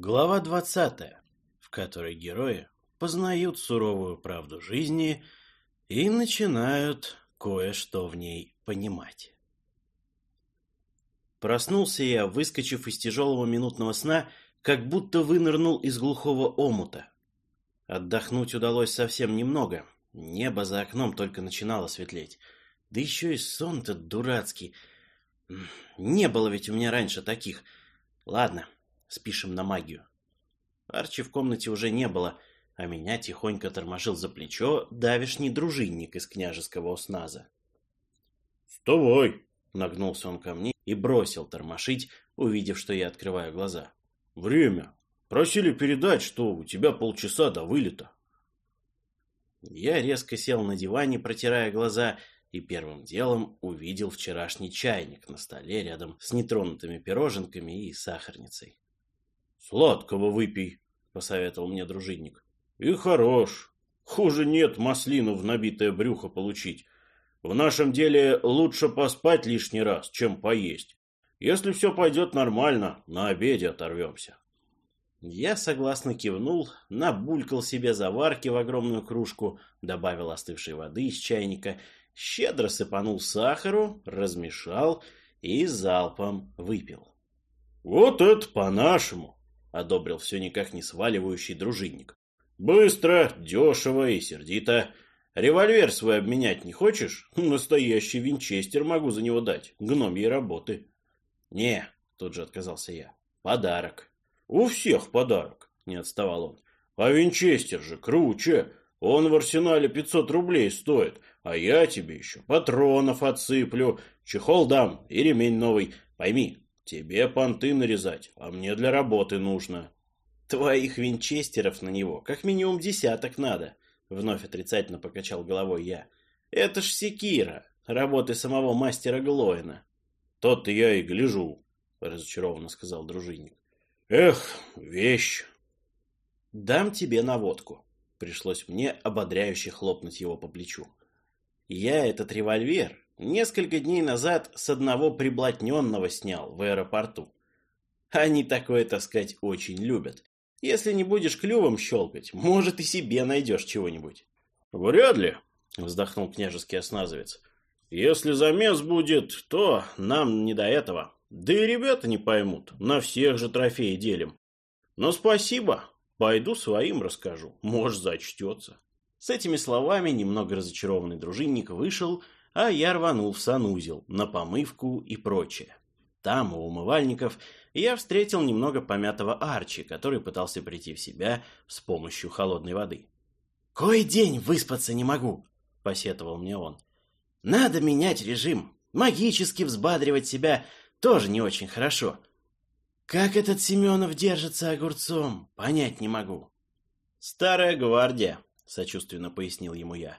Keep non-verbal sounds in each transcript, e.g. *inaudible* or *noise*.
Глава 20, в которой герои познают суровую правду жизни и начинают кое-что в ней понимать. Проснулся я, выскочив из тяжелого минутного сна, как будто вынырнул из глухого омута. Отдохнуть удалось совсем немного. Небо за окном только начинало светлеть. Да еще и сон-то дурацкий. Не было ведь у меня раньше таких. Ладно, спишем на магию. Арчи в комнате уже не было, а меня тихонько тормошил за плечо давишний дружинник из княжеского усназа. «Вставай!» — нагнулся он ко мне и бросил тормошить, увидев, что я открываю глаза. «Время. Просили передать, что у тебя полчаса до вылета». Я резко сел на диване, протирая глаза, и первым делом увидел вчерашний чайник на столе рядом с нетронутыми пироженками и сахарницей. «Сладкого выпей», — посоветовал мне дружинник. «И хорош. Хуже нет маслину в набитое брюхо получить. В нашем деле лучше поспать лишний раз, чем поесть. Если все пойдет нормально, на обеде оторвемся». Я согласно кивнул, набулькал себе заварки в огромную кружку, добавил остывшей воды из чайника, щедро сыпанул сахару, размешал и залпом выпил. «Вот это по-нашему!» — одобрил все никак не сваливающий дружинник. «Быстро, дешево и сердито. Револьвер свой обменять не хочешь? Настоящий винчестер могу за него дать, гномьей работы». «Не», — тут же отказался я, — «подарок». «У всех подарок», — не отставал он. «А винчестер же круче. Он в арсенале пятьсот рублей стоит, а я тебе еще патронов отсыплю, чехол дам и ремень новый. Пойми, Тебе понты нарезать, а мне для работы нужно. Твоих винчестеров на него как минимум десяток надо, вновь отрицательно покачал головой я. Это ж секира, работы самого мастера Глоина. Тот-то я и гляжу, разочарованно сказал дружинник. Эх, вещь. Дам тебе наводку. Пришлось мне ободряюще хлопнуть его по плечу. Я этот револьвер Несколько дней назад с одного приблотненного снял в аэропорту. Они такое таскать очень любят. Если не будешь клювом щелкать, может и себе найдешь чего-нибудь. Вряд ли, вздохнул княжеский осназовец. Если замес будет, то нам не до этого. Да и ребята не поймут, на всех же трофеи делим. Но спасибо, пойду своим расскажу, может зачтется. С этими словами немного разочарованный дружинник вышел а я рванул в санузел на помывку и прочее. Там, у умывальников, я встретил немного помятого Арчи, который пытался прийти в себя с помощью холодной воды. «Кой день выспаться не могу!» — посетовал мне он. «Надо менять режим. Магически взбадривать себя тоже не очень хорошо. Как этот Семенов держится огурцом, понять не могу». «Старая гвардия», — сочувственно пояснил ему я.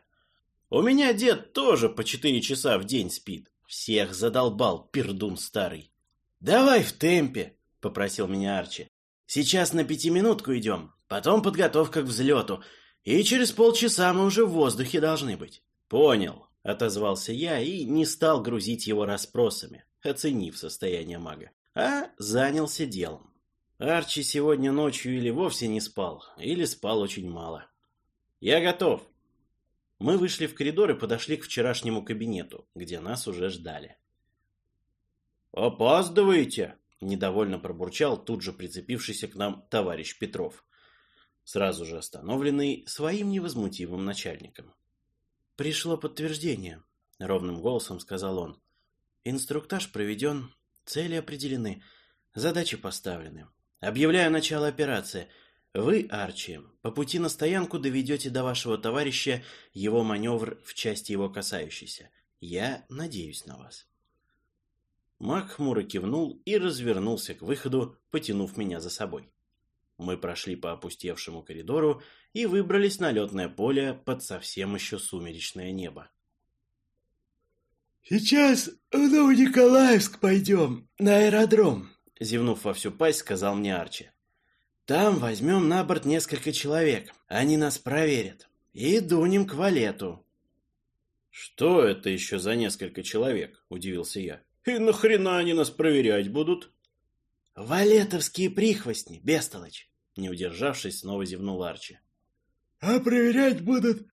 У меня дед тоже по четыре часа в день спит. Всех задолбал, пердун старый. «Давай в темпе», — попросил меня Арчи. «Сейчас на пятиминутку идем, потом подготовка к взлету, и через полчаса мы уже в воздухе должны быть». «Понял», — отозвался я и не стал грузить его расспросами, оценив состояние мага, а занялся делом. Арчи сегодня ночью или вовсе не спал, или спал очень мало. «Я готов», мы вышли в коридор и подошли к вчерашнему кабинету, где нас уже ждали. «Опаздываете!» – недовольно пробурчал тут же прицепившийся к нам товарищ Петров, сразу же остановленный своим невозмутимым начальником. «Пришло подтверждение», – ровным голосом сказал он. «Инструктаж проведен, цели определены, задачи поставлены. Объявляю начало операции – вы, Арчи, по пути на стоянку доведете до вашего товарища его маневр в части его касающейся. Я надеюсь на вас. Мак хмуро кивнул и развернулся к выходу, потянув меня за собой. Мы прошли по опустевшему коридору и выбрались на летное поле под совсем еще сумеречное небо. «Сейчас в Новониколаевск пойдем, на аэродром», — зевнув во всю пасть, сказал мне Арчи. Там возьмем на борт несколько человек. Они нас проверят. И дунем к валету. Что это еще за несколько человек? Удивился я. И нахрена они нас проверять будут? Валетовские прихвостни, бестолочь!» Не удержавшись, снова зевнул Арчи. «А проверять будут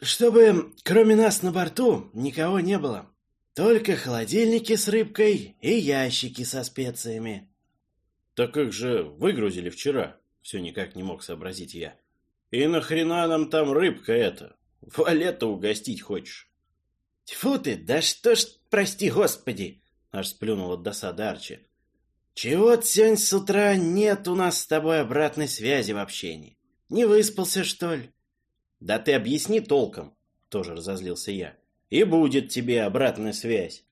чтобы кроме нас на борту никого не было. Только холодильники с рыбкой и ящики со специями. Так как же выгрузили вчера? Все никак не мог сообразить я. И нахрена нам там рыбка эта? Валета угостить хочешь? Тьфу ты, да что ж, прости господи! Аж сплюнул от досады Арчи. Чего-то сегодня с утра нет у нас с тобой обратной связи в общении. Не выспался, что ли? Да ты объясни толком, тоже разозлился я. И будет тебе обратная связь.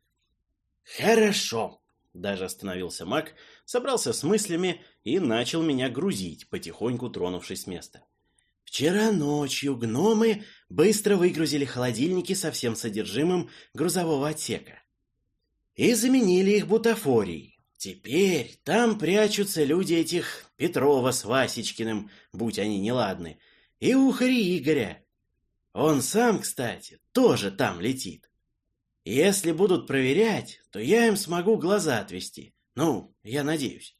Хорошо, даже остановился Мак, собрался с мыслями и начал меня грузить, потихоньку тронувшись с места. Вчера ночью гномы быстро выгрузили холодильники со всем содержимым грузового отсека и заменили их бутафорией. Теперь там прячутся люди этих Петрова с Васечкиным, будь они неладны, и ухари Игоря. Он сам, кстати, тоже там летит. Если будут проверять, то я им смогу глаза отвести. Ну, я надеюсь.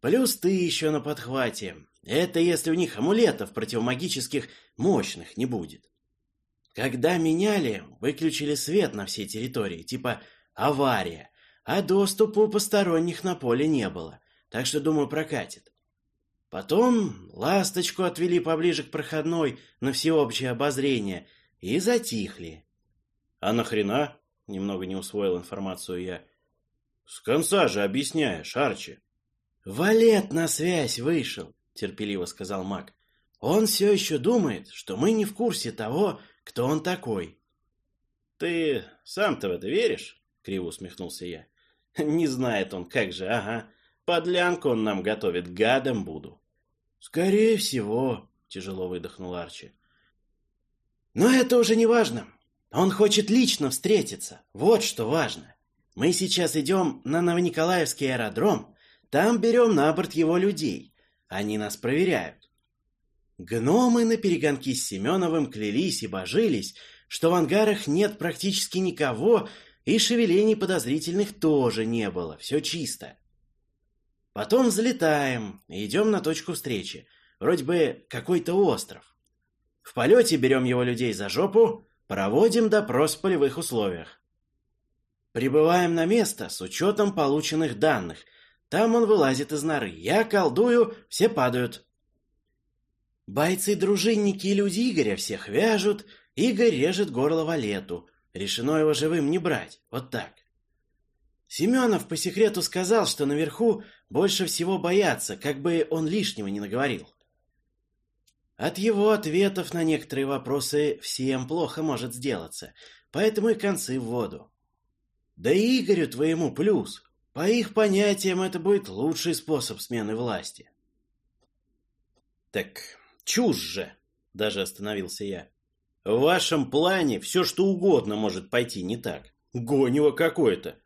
Плюс ты еще на подхвате. Это если у них амулетов противомагических мощных не будет. Когда меняли, выключили свет на всей территории, типа авария, а доступа у посторонних на поле не было. Так что, думаю, прокатит. Потом ласточку отвели поближе к проходной на всеобщее обозрение и затихли. А нахрена? Немного не усвоил информацию я. С конца же объясняешь, Арчи. Валет на связь вышел, терпеливо сказал Мак. Он все еще думает, что мы не в курсе того, кто он такой. Ты сам-то в это веришь? Криво усмехнулся я. Не знает он, как же, ага. Подлянку он нам готовит, гадом буду. «Скорее всего», — тяжело выдохнул Арчи. «Но это уже не важно. Он хочет лично встретиться. Вот что важно. Мы сейчас идем на Новониколаевский аэродром. Там берем на борт его людей. Они нас проверяют. Гномы на перегонки с Семеновым клялись и божились, что в ангарах нет практически никого, и шевелений подозрительных тоже не было. Все чисто. Потом взлетаем и идем на точку встречи. Вроде бы какой-то остров. В полете берем его людей за жопу, проводим допрос в полевых условиях. Прибываем на место с учетом полученных данных. Там он вылазит из норы. Я колдую, все падают. Бойцы-дружинники и люди Игоря всех вяжут. Игорь режет горло валету. Решено его живым не брать. Вот так. Семенов по секрету сказал, что наверху больше всего боятся, как бы он лишнего не наговорил. От его ответов на некоторые вопросы всем плохо может сделаться, поэтому и концы в воду. Да и Игорю твоему плюс. По их понятиям это будет лучший способ смены власти. Так чушь же, даже остановился я. В вашем плане все что угодно может пойти не так. Гонево какое-то.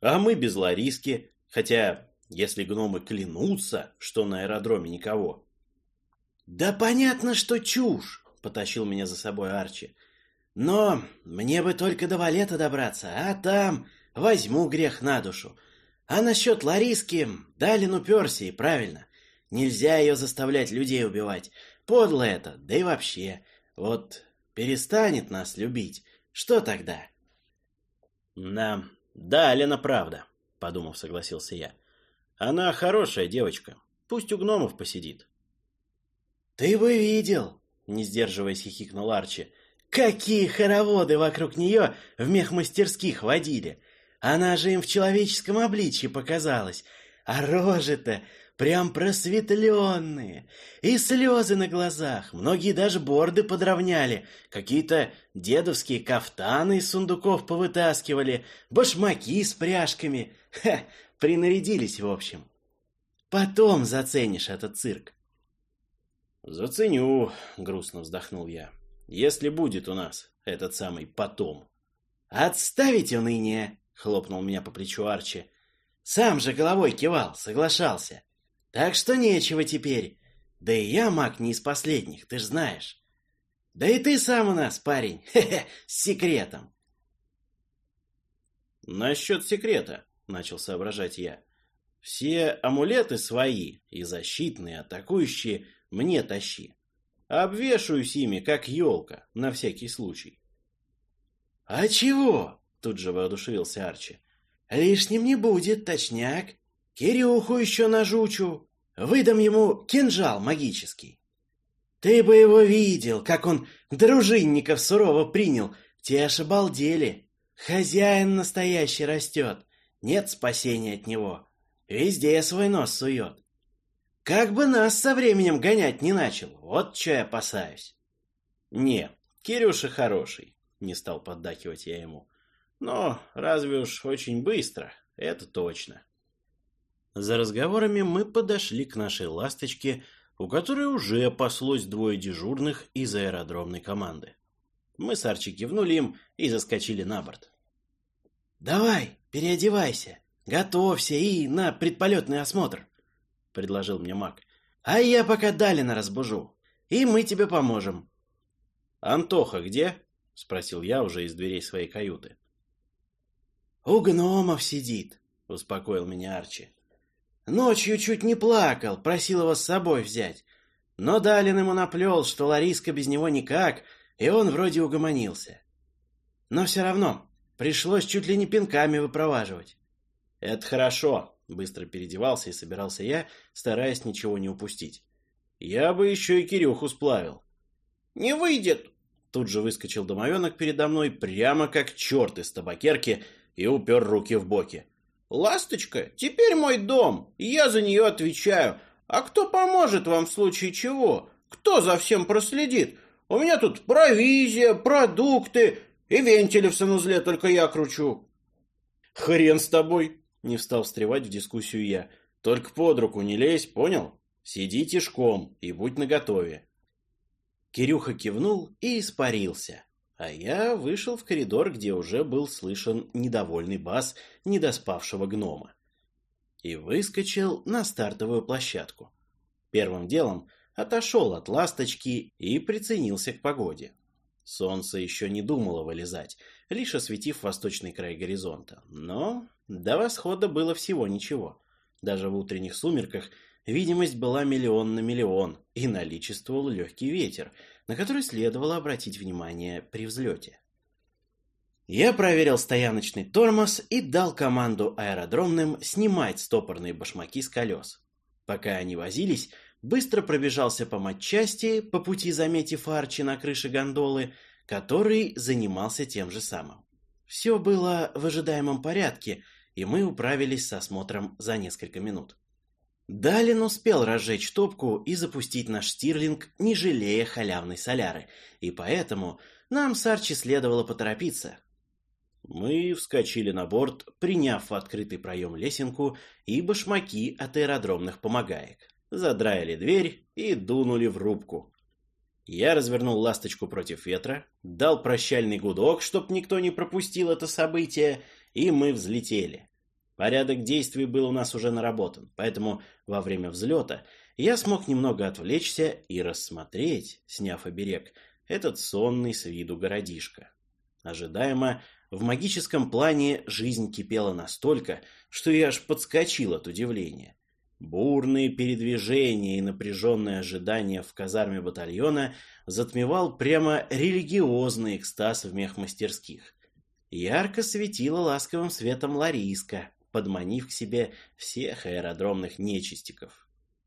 А мы без Лариски, хотя, если гномы клянутся, что на аэродроме никого. Да понятно, что чушь, потащил меня за собой Арчи. Но мне бы только до Валета добраться, а там возьму грех на душу. А насчет Лариски Далин уперся, и правильно. Нельзя ее заставлять людей убивать. Подло это, да и вообще. Вот перестанет нас любить, что тогда? «Да, Лена правда», — подумав, согласился я. «Она хорошая девочка. Пусть у гномов посидит». «Ты бы видел!» — не сдерживаясь, хихикнул Арчи. «Какие хороводы вокруг нее в мехмастерских водили! Она же им в человеческом обличье показалась, а рожи-то прям просветленные, и слезы на глазах, многие даже борды подровняли, какие-то дедовские кафтаны из сундуков повытаскивали, башмаки с пряжками, ха, принарядились в общем. Потом заценишь этот цирк. «Заценю», — грустно вздохнул я, — «если будет у нас этот самый потом». «Отставить уныние!» — хлопнул меня по плечу Арчи. «Сам же головой кивал, соглашался. Так что нечего теперь. Да и я маг не из последних, ты ж знаешь. Да и ты сам у нас, парень, *laughs* хе-хе, с секретом. Насчет секрета, начал соображать я. Все амулеты свои, и защитные, атакующие, мне тащи. Обвешаюсь ими, как елка, на всякий случай. «А чего?» — тут же воодушевился Арчи. «Лишним не будет, точняк. Кирюху еще нажучу. Выдам ему кинжал магический. Ты бы его видел, как он дружинников сурово принял. Те аж обалдели. Хозяин настоящий растет. Нет спасения от него. Везде свой нос сует. Как бы нас со временем гонять не начал. Вот что я опасаюсь. Не, Кирюша хороший, не стал поддакивать я ему. Но разве уж очень быстро, это точно. За разговорами мы подошли к нашей ласточке, у которой уже паслось двое дежурных из аэродромной команды. Мы с Арчи кивнули им и заскочили на борт. «Давай, переодевайся, готовься и на предполетный осмотр», — предложил мне маг. «А я пока Далина разбужу, и мы тебе поможем». «Антоха где?» — спросил я уже из дверей своей каюты. «У гномов сидит», — успокоил меня Арчи. Ночью чуть не плакал, просил его с собой взять. Но Далин ему наплел, что Лариска без него никак, и он вроде угомонился. Но все равно пришлось чуть ли не пинками выпроваживать. «Это хорошо», — быстро переодевался и собирался я, стараясь ничего не упустить. «Я бы еще и Кирюху сплавил». «Не выйдет!» Тут же выскочил домовенок передо мной, прямо как черт из табакерки, и упер руки в боки. «Ласточка, теперь мой дом, и я за нее отвечаю. А кто поможет вам в случае чего? Кто за всем проследит? У меня тут провизия, продукты и вентили в санузле только я кручу». «Хрен с тобой!» — не встал встревать в дискуссию я. «Только под руку не лезь, понял? Сиди тишком и будь наготове». Кирюха кивнул и испарился. А я вышел в коридор, где уже был слышен недовольный бас недоспавшего гнома. И выскочил на стартовую площадку. Первым делом отошел от ласточки и приценился к погоде. Солнце еще не думало вылезать, лишь осветив восточный край горизонта. Но до восхода было всего ничего. Даже в утренних сумерках видимость была миллион на миллион, и наличествовал легкий ветер — на который следовало обратить внимание при взлете. Я проверил стояночный тормоз и дал команду аэродромным снимать стопорные башмаки с колес. Пока они возились, быстро пробежался по матчасти, по пути заметив Арчи на крыше гондолы, который занимался тем же самым. Все было в ожидаемом порядке, и мы управились с осмотром за несколько минут. Далин успел разжечь топку и запустить наш стирлинг, не жалея халявной соляры, и поэтому нам с Арчи следовало поторопиться. Мы вскочили на борт, приняв в открытый проем лесенку и башмаки от аэродромных помогаек, задраили дверь и дунули в рубку. Я развернул ласточку против ветра, дал прощальный гудок, чтоб никто не пропустил это событие, и мы взлетели. Порядок действий был у нас уже наработан, поэтому во время взлета я смог немного отвлечься и рассмотреть, сняв оберег, этот сонный с виду городишко. Ожидаемо, в магическом плане жизнь кипела настолько, что я аж подскочил от удивления. Бурные передвижения и напряженное ожидание в казарме батальона затмевал прямо религиозный экстаз в мехмастерских. Ярко светила ласковым светом Лариска, подманив к себе всех аэродромных нечистиков.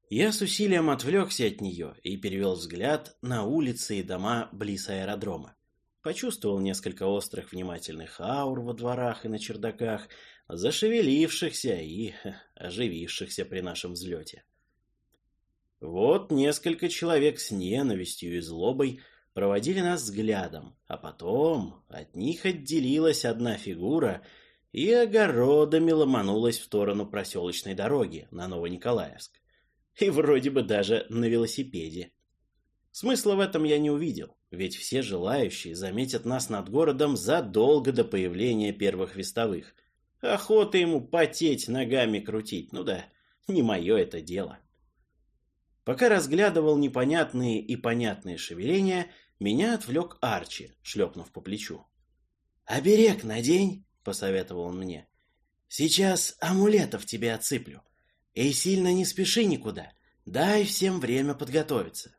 Я с усилием отвлекся от нее и перевел взгляд на улицы и дома близ аэродрома. Почувствовал несколько острых внимательных аур во дворах и на чердаках, зашевелившихся и оживившихся при нашем взлете. Вот несколько человек с ненавистью и злобой проводили нас взглядом, а потом от них отделилась одна фигура — и огородами ломанулась в сторону проселочной дороги на Новониколаевск. И вроде бы даже на велосипеде. Смысла в этом я не увидел, ведь все желающие заметят нас над городом задолго до появления первых вестовых. Охота ему потеть, ногами крутить, ну да, не мое это дело. Пока разглядывал непонятные и понятные шевеления, меня отвлек Арчи, шлепнув по плечу. «Оберег надень!» посоветовал он мне. Сейчас амулетов тебе отсыплю. И сильно не спеши никуда. Дай всем время подготовиться.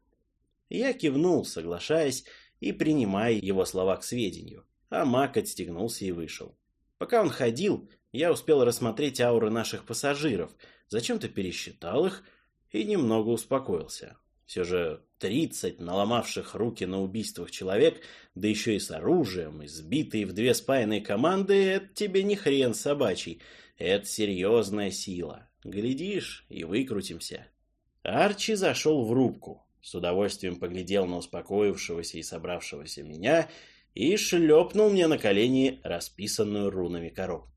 Я кивнул, соглашаясь и принимая его слова к сведению, а маг отстегнулся и вышел. Пока он ходил, я успел рассмотреть ауры наших пассажиров, зачем-то пересчитал их и немного успокоился. Все же тридцать наломавших руки на убийствах человек, да еще и с оружием, и сбитые в две спаянные команды, это тебе не хрен собачий, это серьезная сила. Глядишь, и выкрутимся. Арчи зашел в рубку, с удовольствием поглядел на успокоившегося и собравшегося меня и шлепнул мне на колени расписанную рунами коробку.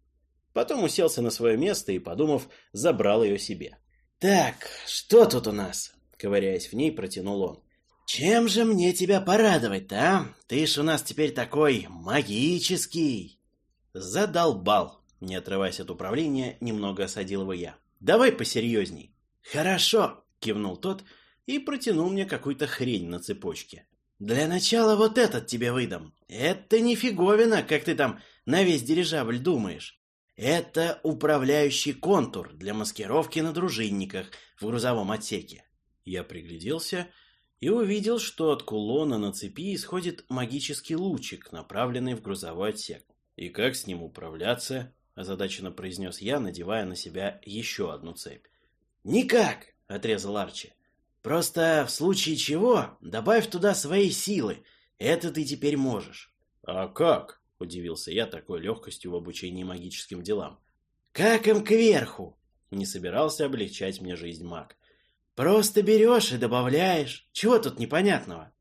Потом уселся на свое место и, подумав, забрал ее себе. «Так, что тут у нас?» ковыряясь в ней, протянул он. «Чем же мне тебя порадовать-то, а? Ты ж у нас теперь такой магический!» Задолбал, не отрываясь от управления, немного осадил его я. «Давай посерьезней». «Хорошо», — кивнул тот и протянул мне какую-то хрень на цепочке. «Для начала вот этот тебе выдам. Это не фиговина, как ты там на весь дирижабль думаешь. Это управляющий контур для маскировки на дружинниках в грузовом отсеке. Я пригляделся и увидел, что от кулона на цепи исходит магический лучик, направленный в грузовой отсек. «И как с ним управляться?» – озадаченно произнес я, надевая на себя еще одну цепь. «Никак!» – отрезал Арчи. «Просто в случае чего добавь туда свои силы. Это ты теперь можешь». «А как?» – удивился я такой легкостью в обучении магическим делам. «Как им кверху!» – не собирался облегчать мне жизнь маг. Просто берешь и добавляешь. Чего тут непонятного?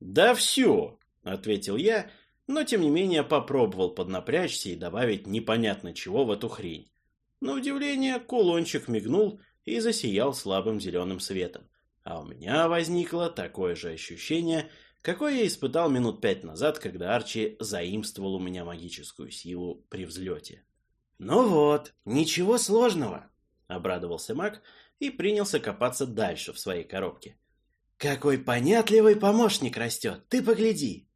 Да все, ответил я, но тем не менее попробовал поднапрячься и добавить непонятно чего в эту хрень. На удивление кулончик мигнул и засиял слабым зеленым светом. А у меня возникло такое же ощущение, какое я испытал минут пять назад, когда Арчи заимствовал у меня магическую силу при взлете. «Ну вот, ничего сложного», — обрадовался маг, и принялся копаться дальше в своей коробке. «Какой понятливый помощник растет, ты погляди!»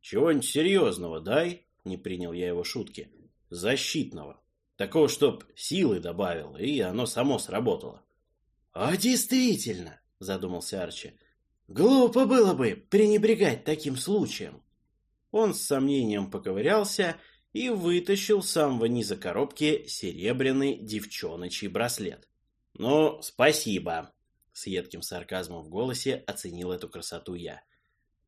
«Чего-нибудь серьезного дай?» — не принял я его шутки. «Защитного. Такого, чтоб силы добавил, и оно само сработало». «А действительно!» — задумался Арчи. «Глупо было бы пренебрегать таким случаем». Он с сомнением поковырялся и вытащил с самого низа коробки серебряный девчоночий браслет. «Ну, спасибо», — с едким сарказмом в голосе оценил эту красоту я.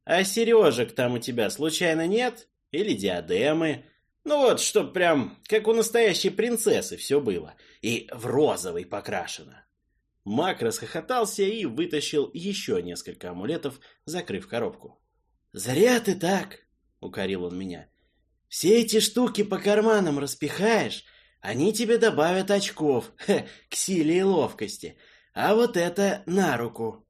«А сережек там у тебя случайно нет? Или диадемы? Ну вот, чтоб прям как у настоящей принцессы все было, и в розовый покрашено». Мак расхохотался и вытащил еще несколько амулетов, закрыв коробку. «Зря ты так!» — укорил он меня. «Все эти штуки по карманам распихаешь, они тебе добавят очков *laughs* хе, к силе и ловкости. А вот это на руку.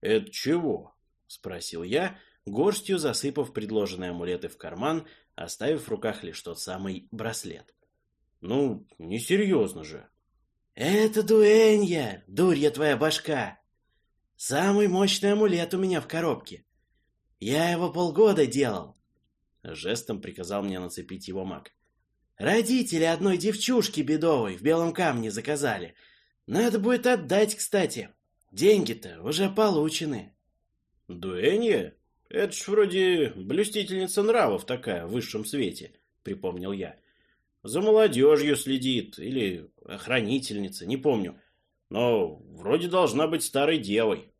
Это чего? Спросил я, горстью засыпав предложенные амулеты в карман, оставив в руках лишь тот самый браслет. Ну, несерьезно же. Это дуэнья, дурья твоя башка. Самый мощный амулет у меня в коробке. Я его полгода делал. Жестом приказал мне нацепить его маг. Родители одной девчушки бедовой в белом камне заказали. Надо будет отдать, кстати. Деньги-то уже получены. Дуэнья? Это ж вроде блюстительница нравов такая в высшем свете, припомнил я. За молодежью следит, или охранительница, не помню. Но вроде должна быть старой девой.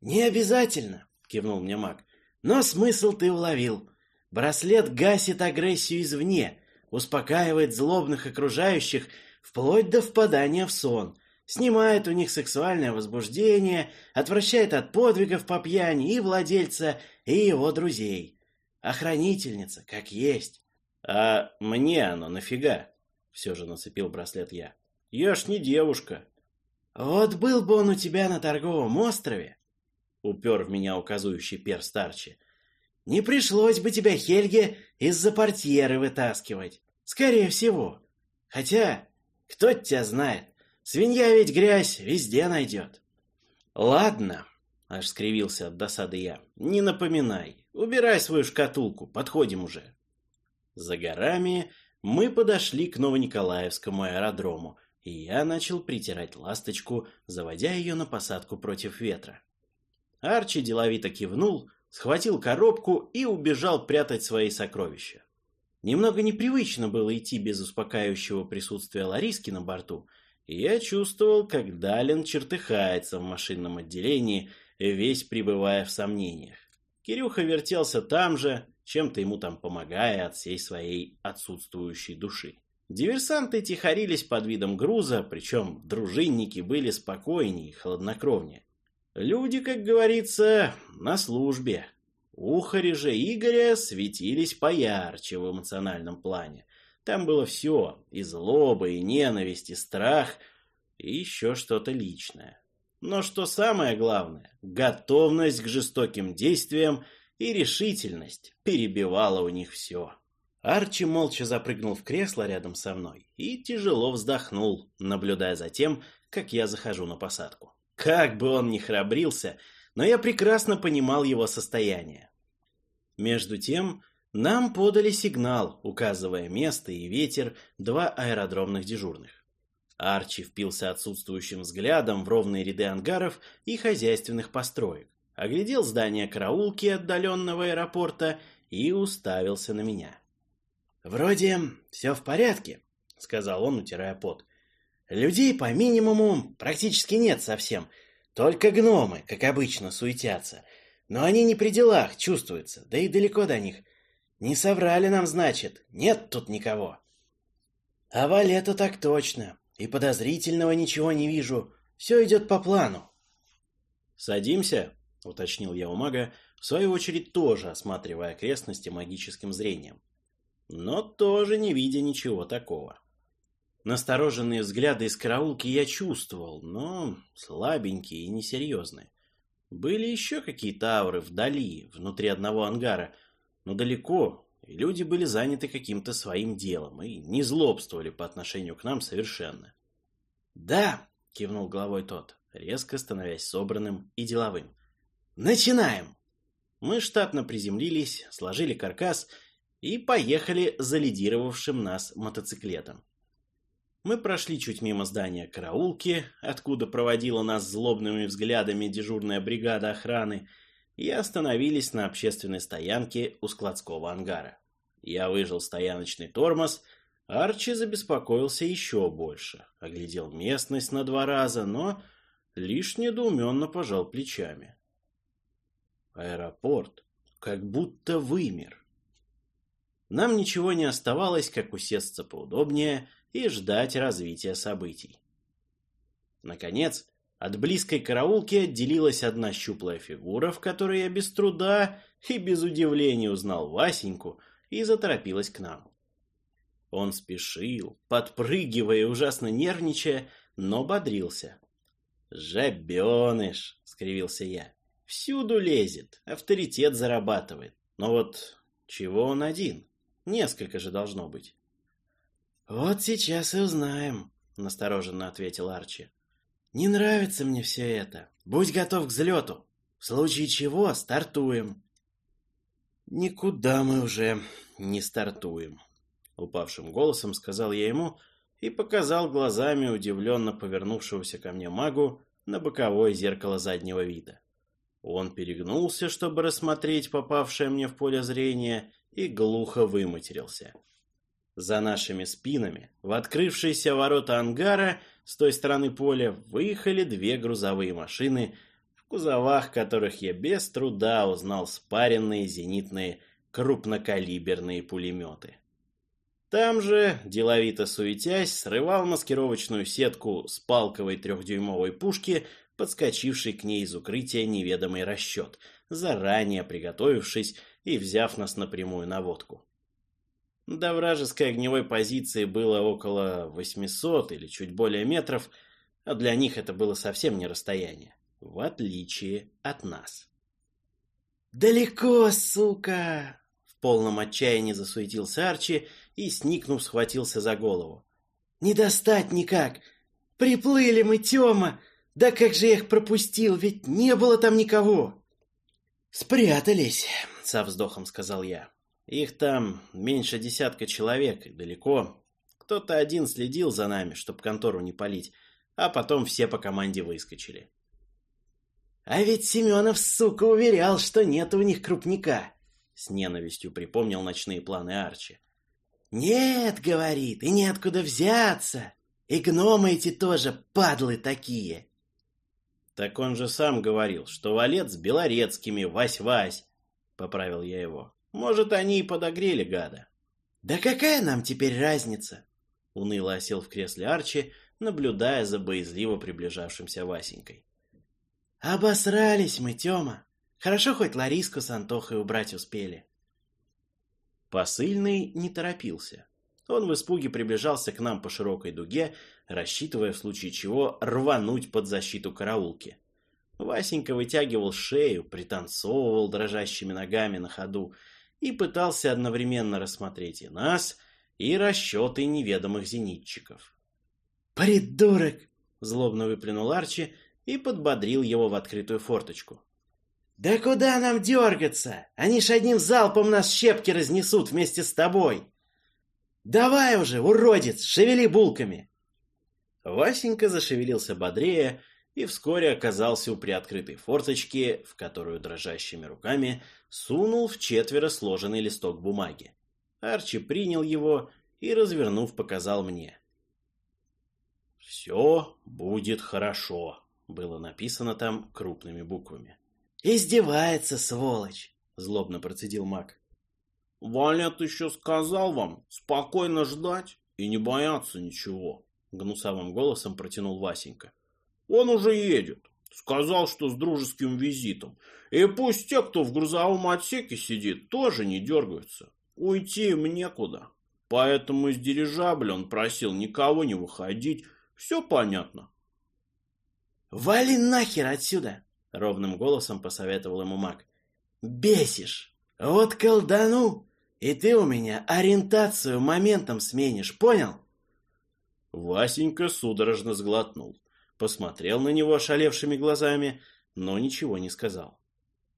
Не обязательно, кивнул мне маг. Но смысл ты уловил. Браслет гасит агрессию извне, успокаивает злобных окружающих вплоть до впадания в сон, снимает у них сексуальное возбуждение, отвращает от подвигов по пьяни и владельца, и его друзей. Охранительница, как есть. А мне оно нафига? Все же нацепил браслет я. Я ж не девушка. Вот был бы он у тебя на торговом острове, упер в меня указующий перст Арчи, не пришлось бы тебя, Хельге, из-за портьеры вытаскивать. Скорее всего. Хотя, кто тебя знает, свинья ведь грязь везде найдет. Ладно, аж скривился от досады я. Не напоминай. Убирай свою шкатулку, подходим уже. За горами Мы подошли к Новониколаевскому аэродрому, и я начал притирать ласточку, заводя ее на посадку против ветра. Арчи деловито кивнул, схватил коробку и убежал прятать свои сокровища. Немного непривычно было идти без успокаивающего присутствия Лариски на борту, и я чувствовал, как Далин чертыхается в машинном отделении, весь пребывая в сомнениях. Кирюха вертелся там же, чем-то ему там помогая от всей своей отсутствующей души. Диверсанты тихорились под видом груза, причем дружинники были спокойнее и хладнокровнее. Люди, как говорится, на службе. Ухари же Игоря светились поярче в эмоциональном плане. Там было все, и злоба, и ненависть, и страх, и еще что-то личное. Но что самое главное, готовность к жестоким действиям и решительность перебивала у них все. Арчи молча запрыгнул в кресло рядом со мной и тяжело вздохнул, наблюдая за тем, как я захожу на посадку. Как бы он ни храбрился, но я прекрасно понимал его состояние. Между тем, нам подали сигнал, указывая место и ветер, два аэродромных дежурных. Арчи впился отсутствующим взглядом в ровные ряды ангаров и хозяйственных построек, оглядел здание караулки отдаленного аэропорта и уставился на меня. «Вроде все в порядке», — сказал он, утирая пот. Людей по минимуму практически нет совсем. Только гномы, как обычно, суетятся. Но они не при делах, чувствуется, да и далеко до них. Не соврали нам, значит, нет тут никого. А Валета так точно. И подозрительного ничего не вижу. Все идет по плану. «Садимся», — уточнил я у мага, в свою очередь тоже осматривая окрестности магическим зрением. Но тоже не видя ничего такого. Настороженные взгляды из караулки я чувствовал, но слабенькие и несерьезные. Были еще какие-то ауры вдали, внутри одного ангара, но далеко, и люди были заняты каким-то своим делом и не злобствовали по отношению к нам совершенно. «Да!» — кивнул головой тот, резко становясь собранным и деловым. «Начинаем!» Мы штатно приземлились, сложили каркас и поехали за лидировавшим нас мотоциклетом. Мы прошли чуть мимо здания караулки, откуда проводила нас злобными взглядами дежурная бригада охраны, и остановились на общественной стоянке у складского ангара. Я выжил стояночный тормоз, Арчи забеспокоился еще больше, оглядел местность на два раза, но лишь недоуменно пожал плечами. Аэропорт как будто вымер. Нам ничего не оставалось, как усесться поудобнее и ждать развития событий. Наконец, от близкой караулки отделилась одна щуплая фигура, в которой я без труда и без удивления узнал Васеньку и заторопилась к нам. Он спешил, подпрыгивая и ужасно нервничая, но бодрился. «Жабеныш!» — скривился я. «Всюду лезет, авторитет зарабатывает. Но вот чего он один? Несколько же должно быть». «Вот сейчас и узнаем», — настороженно ответил Арчи. «Не нравится мне все это. Будь готов к взлету. В случае чего стартуем». «Никуда мы уже не стартуем», — упавшим голосом сказал я ему и показал глазами удивленно повернувшегося ко мне магу на боковое зеркало заднего вида. Он перегнулся, чтобы рассмотреть попавшее мне в поле зрения, и глухо выматерился. За нашими спинами, в открывшиеся ворота ангара с той стороны поля, выехали две грузовые машины, в кузовах которых я без труда узнал спаренные зенитные крупнокалиберные пулеметы. Там же, деловито суетясь, срывал маскировочную сетку с палковой трехдюймовой пушки, подскочивший к ней из укрытия неведомый расчет, заранее приготовившись и взяв нас напрямую на водку. До вражеской огневой позиции было около 800 или чуть более метров, а для них это было совсем не расстояние, в отличие от нас. «Далеко, сука!» В полном отчаянии засуетился Арчи и, сникнув, схватился за голову. «Не достать никак! Приплыли мы, Тёма! Да как же я их пропустил, ведь не было там никого!» «Спрятались!» — со вздохом сказал я. Их там меньше десятка человек, далеко. Кто-то один следил за нами, чтоб контору не палить, а потом все по команде выскочили. А ведь Семенов, сука, уверял, что нет у них крупника. С ненавистью припомнил ночные планы Арчи. Нет, говорит, и неоткуда взяться. И гномы эти тоже падлы такие. Так он же сам говорил, что валет с белорецкими, вась-вась. Поправил я его. Может, они и подогрели гада. Да какая нам теперь разница? Уныло осел в кресле Арчи, наблюдая за боязливо приближавшимся Васенькой. Обосрались мы, Тёма. Хорошо хоть Лариску с Антохой убрать успели. Посыльный не торопился. Он в испуге приближался к нам по широкой дуге, рассчитывая в случае чего рвануть под защиту караулки. Васенька вытягивал шею, пританцовывал дрожащими ногами на ходу и пытался одновременно рассмотреть и нас, и расчеты неведомых зенитчиков. «Придурок!» — злобно выплюнул Арчи и подбодрил его в открытую форточку. «Да куда нам дергаться? Они ж одним залпом нас щепки разнесут вместе с тобой!» «Давай уже, уродец, шевели булками!» Васенька зашевелился бодрее и вскоре оказался у приоткрытой форточки, в которую дрожащими руками сунул в четверо сложенный листок бумаги. Арчи принял его и, развернув, показал мне. «Все будет хорошо», — было написано там крупными буквами. «Издевается, сволочь!» — злобно процедил маг. Валет еще сказал вам спокойно ждать и не бояться ничего, гнусавым голосом протянул Васенька. Он уже едет. Сказал, что с дружеским визитом. И пусть те, кто в грузовом отсеке сидит, тоже не дергаются. Уйти им некуда. Поэтому из дирижабля он просил никого не выходить. Все понятно. «Вали нахер отсюда!» — ровным голосом посоветовал ему маг. «Бесишь! Вот колдану, и ты у меня ориентацию моментом сменишь, понял? Васенька судорожно сглотнул, посмотрел на него ошалевшими глазами, но ничего не сказал.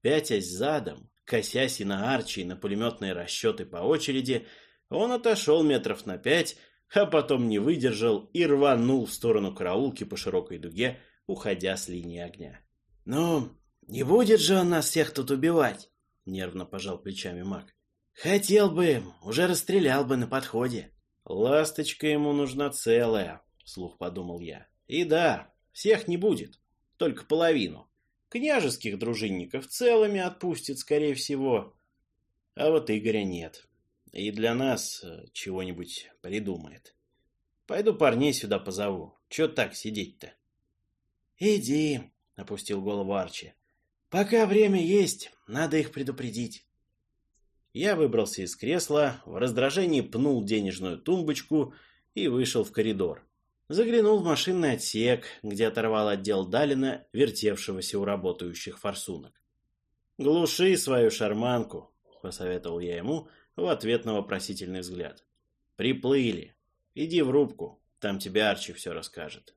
Пятясь задом, косясь и на арчи, и на пулеметные расчеты по очереди, он отошел метров на пять, а потом не выдержал и рванул в сторону караулки по широкой дуге, уходя с линии огня. «Ну, не будет же он нас всех тут убивать!» — нервно пожал плечами маг. Хотел бы, уже расстрелял бы на подходе. Ласточка ему нужна целая, вслух подумал я. И да, всех не будет, только половину. Княжеских дружинников целыми отпустит, скорее всего. А вот Игоря нет. И для нас э, чего-нибудь придумает. Пойду парней сюда позову. Чё так сидеть-то? Иди, опустил голову Арчи. Пока время есть, надо их предупредить. Я выбрался из кресла, в раздражении пнул денежную тумбочку и вышел в коридор. Заглянул в машинный отсек, где оторвал отдел Далина, вертевшегося у работающих форсунок. «Глуши свою шарманку», — посоветовал я ему в ответ на вопросительный взгляд. «Приплыли. Иди в рубку, там тебе Арчи все расскажет».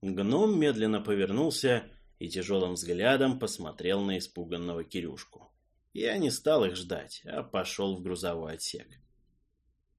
Гном медленно повернулся и тяжелым взглядом посмотрел на испуганного Кирюшку. Я не стал их ждать, а пошел в грузовой отсек.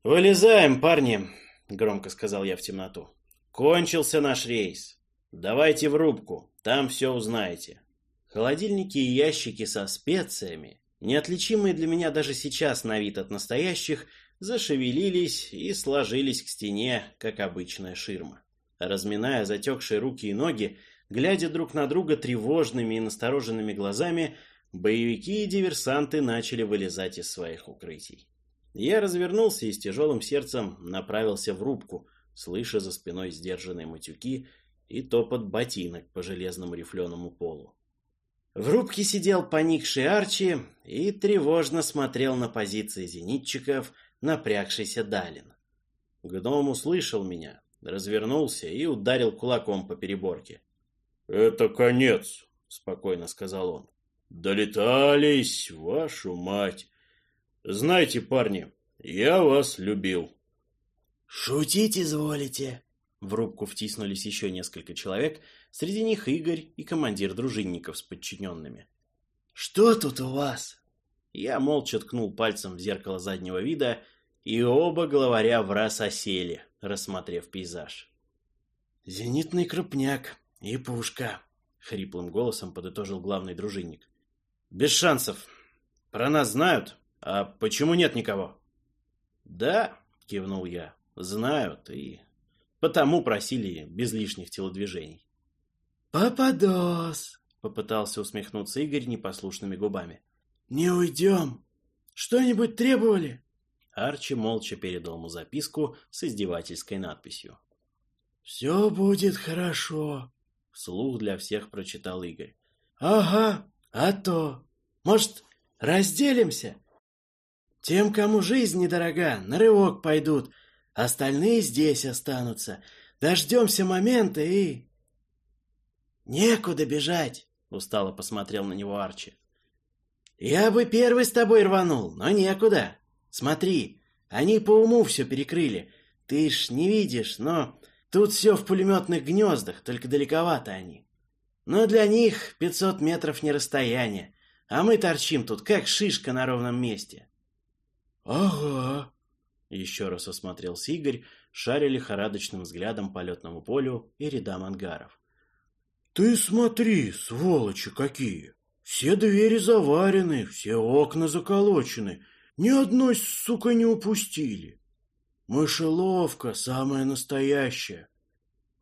«Вылезаем, парни!» — громко сказал я в темноту. «Кончился наш рейс. Давайте в рубку, там все узнаете». Холодильники и ящики со специями, неотличимые для меня даже сейчас на вид от настоящих, зашевелились и сложились к стене, как обычная ширма. Разминая затекшие руки и ноги, глядя друг на друга тревожными и настороженными глазами, Боевики и диверсанты начали вылезать из своих укрытий. Я развернулся и с тяжелым сердцем направился в рубку, слыша за спиной сдержанные матюки и топот ботинок по железному рифленому полу. В рубке сидел поникший Арчи и тревожно смотрел на позиции зенитчиков, напрягшийся Далин. Гном услышал меня, развернулся и ударил кулаком по переборке. «Это конец», — спокойно сказал он. Долетались, вашу мать. Знаете, парни, я вас любил. Шутить изволите? В рубку втиснулись еще несколько человек, среди них Игорь и командир дружинников с подчиненными. Что тут у вас? Я молча ткнул пальцем в зеркало заднего вида, и оба главаря в раз осели, рассмотрев пейзаж. «Зенитный крупняк и пушка», — хриплым голосом подытожил главный дружинник. «Без шансов. Про нас знают, а почему нет никого?» «Да», — кивнул я, — «знают, и потому просили без лишних телодвижений». «Попадос!» — попытался усмехнуться Игорь непослушными губами. «Не уйдем! Что-нибудь требовали?» Арчи молча передал ему записку с издевательской надписью. «Все будет хорошо», — вслух для всех прочитал Игорь. «Ага, а то. Может, разделимся? Тем, кому жизнь недорога, на рывок пойдут, остальные здесь останутся. Дождемся момента и...» «Некуда бежать», — устало посмотрел на него Арчи. «Я бы первый с тобой рванул, но некуда. Смотри, они по уму все перекрыли. Ты ж не видишь, но Тут все в пулеметных гнездах, только далековато они. Но для них 500 метров не расстояние, а мы торчим тут, как шишка на ровном месте. «Ага», — еще раз осмотрелся Игорь, шаря лихорадочным взглядом по летному полю и рядам ангаров. «Ты смотри, сволочи какие! Все двери заварены, все окна заколочены, ни одной, сука, не упустили. Мышеловка самая настоящая.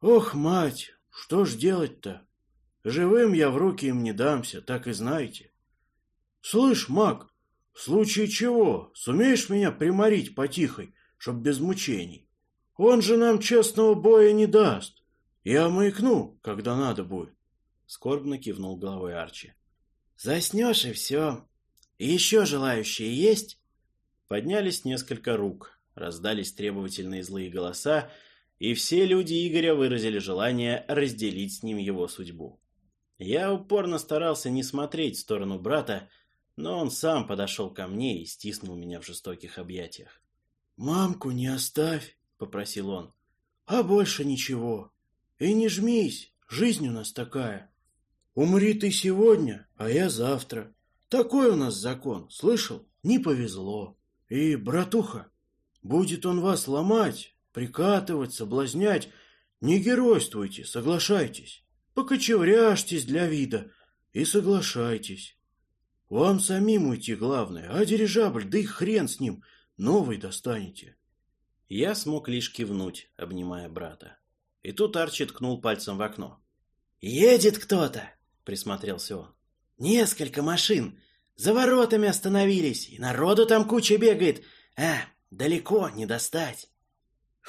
Ох, мать, что ж делать-то? Живым я в руки им не дамся, так и знаете. Слышь, маг, в случае чего, сумеешь меня приморить потихой, чтоб без мучений? Он же нам честного боя не даст. Я маякну, когда надо будет. Скорбно кивнул головой Арчи. Заснешь и все. И еще желающие есть? Поднялись несколько рук, Раздались требовательные злые голоса, и все люди Игоря выразили желание разделить с ним его судьбу. Я упорно старался не смотреть в сторону брата, но он сам подошел ко мне и стиснул меня в жестоких объятиях. «Мамку не оставь», — попросил он, — «а больше ничего. И не жмись, жизнь у нас такая. Умри ты сегодня, а я завтра. Такой у нас закон, слышал? Не повезло. И, братуха, Будет он вас ломать, прикатывать, соблазнять. Не геройствуйте, соглашайтесь. Покочевряжьтесь для вида и соглашайтесь. Вам самим уйти главное, а дирижабль, да и хрен с ним, новый достанете. Я смог лишь кивнуть, обнимая брата. И тут Арчи ткнул пальцем в окно. «Едет кто-то!» — присмотрелся он. «Несколько машин. За воротами остановились, и народу там куча бегает. А, Далеко не достать.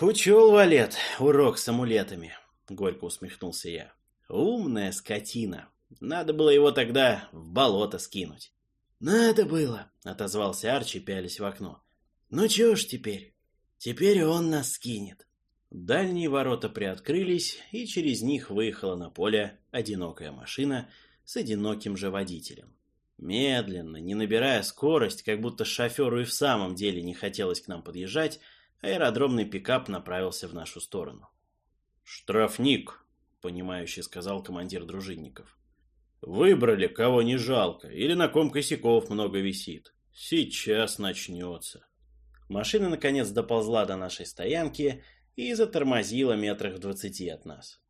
Учел, Валет, урок с амулетами, горько усмехнулся я. Умная скотина. Надо было его тогда в болото скинуть. Надо было, отозвался Арчи, пялись в окно. Ну чё ж теперь? Теперь он нас скинет. Дальние ворота приоткрылись, и через них выехала на поле одинокая машина с одиноким же водителем. Медленно, не набирая скорость, как будто шоферу и в самом деле не хотелось к нам подъезжать, аэродромный пикап направился в нашу сторону. «Штрафник», — понимающе сказал командир дружинников. «Выбрали, кого не жалко, или на ком косяков много висит. Сейчас начнется». Машина, наконец, доползла до нашей стоянки и затормозила метрах в двадцати от нас.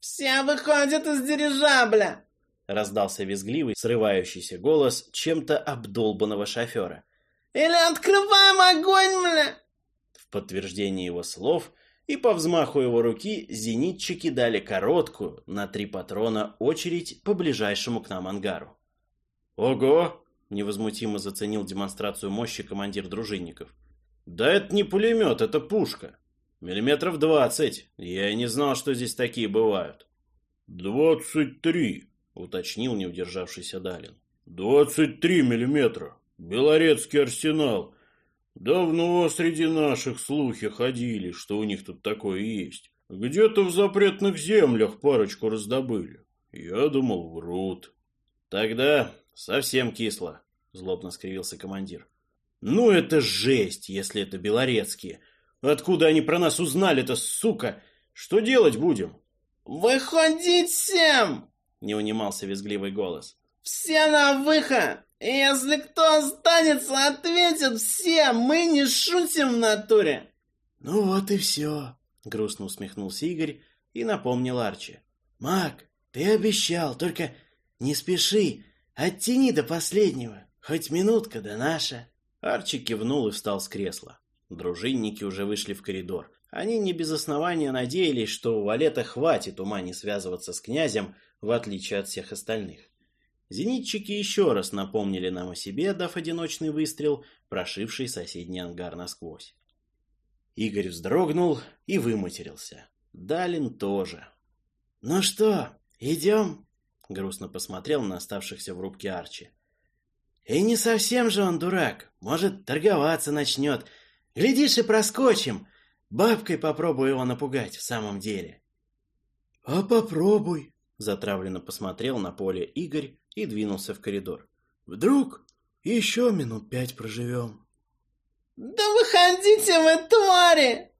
«Все выходят из дирижабля!» Раздался визгливый, срывающийся голос чем-то обдолбанного шофера. «Или открываем огонь, бля!» В подтверждение его слов и по взмаху его руки зенитчики дали короткую, на три патрона, очередь по ближайшему к нам ангару. «Ого!» — невозмутимо заценил демонстрацию мощи командир дружинников. «Да это не пулемет, это пушка. Миллиметров двадцать. Я и не знал, что здесь такие бывают». «Двадцать три», уточнил не удержавшийся Далин. «Двадцать три миллиметра. Белорецкий арсенал. Давно среди наших слухи ходили, что у них тут такое есть. Где-то в запретных землях парочку раздобыли. Я думал, врут». «Тогда совсем кисло», — злобно скривился командир. «Ну это жесть, если это белорецкие. Откуда они про нас узнали-то, сука? Что делать будем?» «Выходить всем!» — не унимался визгливый голос. Все на выход! Если кто останется, ответят все! Мы не шутим в натуре!» «Ну вот и все!» — грустно усмехнулся Игорь и напомнил Арчи. «Мак, ты обещал, только не спеши, оттяни до последнего, хоть минутка да наша». Арчи кивнул и встал с кресла. Дружинники уже вышли в коридор. Они не без основания надеялись, что у Валета хватит ума не связываться с князем, в отличие от всех остальных. Зенитчики еще раз напомнили нам о себе, дав одиночный выстрел, прошивший соседний ангар насквозь. Игорь вздрогнул и выматерился. Далин тоже. «Ну что, идем?» — грустно посмотрел на оставшихся в рубке Арчи. «И не совсем же он дурак. Может, торговаться начнет. Глядишь и проскочим. Бабкой попробую его напугать в самом деле». «А попробуй», — затравленно посмотрел на поле Игорь и двинулся в коридор. «Вдруг еще минут пять проживем». «Да выходите вы, твари!»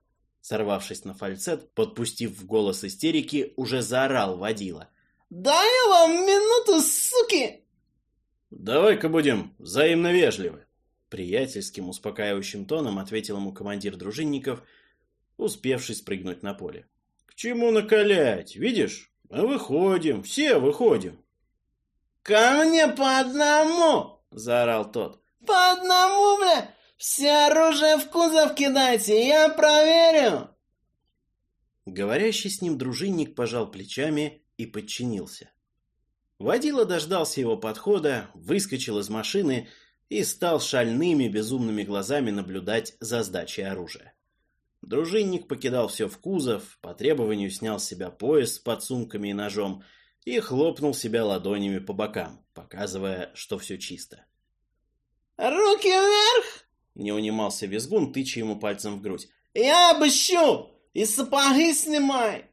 Сорвавшись на фальцет, подпустив в голос истерики, уже заорал водила. «Дай я вам минуту, суки!» «Давай-ка будем взаимно вежливы!» Приятельским, успокаивающим тоном ответил ему командир дружинников, успевший спрыгнуть на поле. «К чему накалять? Видишь, мы выходим, все выходим!» «Ко мне по одному!» — заорал тот. «По одному, бля! Все оружие в кузов кидайте, я проверю!» Говорящий с ним дружинник пожал плечами и подчинился. Водила дождался его подхода, выскочил из машины и стал шальными безумными глазами наблюдать за сдачей оружия. Дружинник покидал все в кузов, по требованию снял с себя пояс с подсумками и ножом и хлопнул себя ладонями по бокам, показывая, что все чисто. «Руки вверх!» Не унимался визгун, тыча ему пальцем в грудь. «Я обыщу! И сапоги снимай!»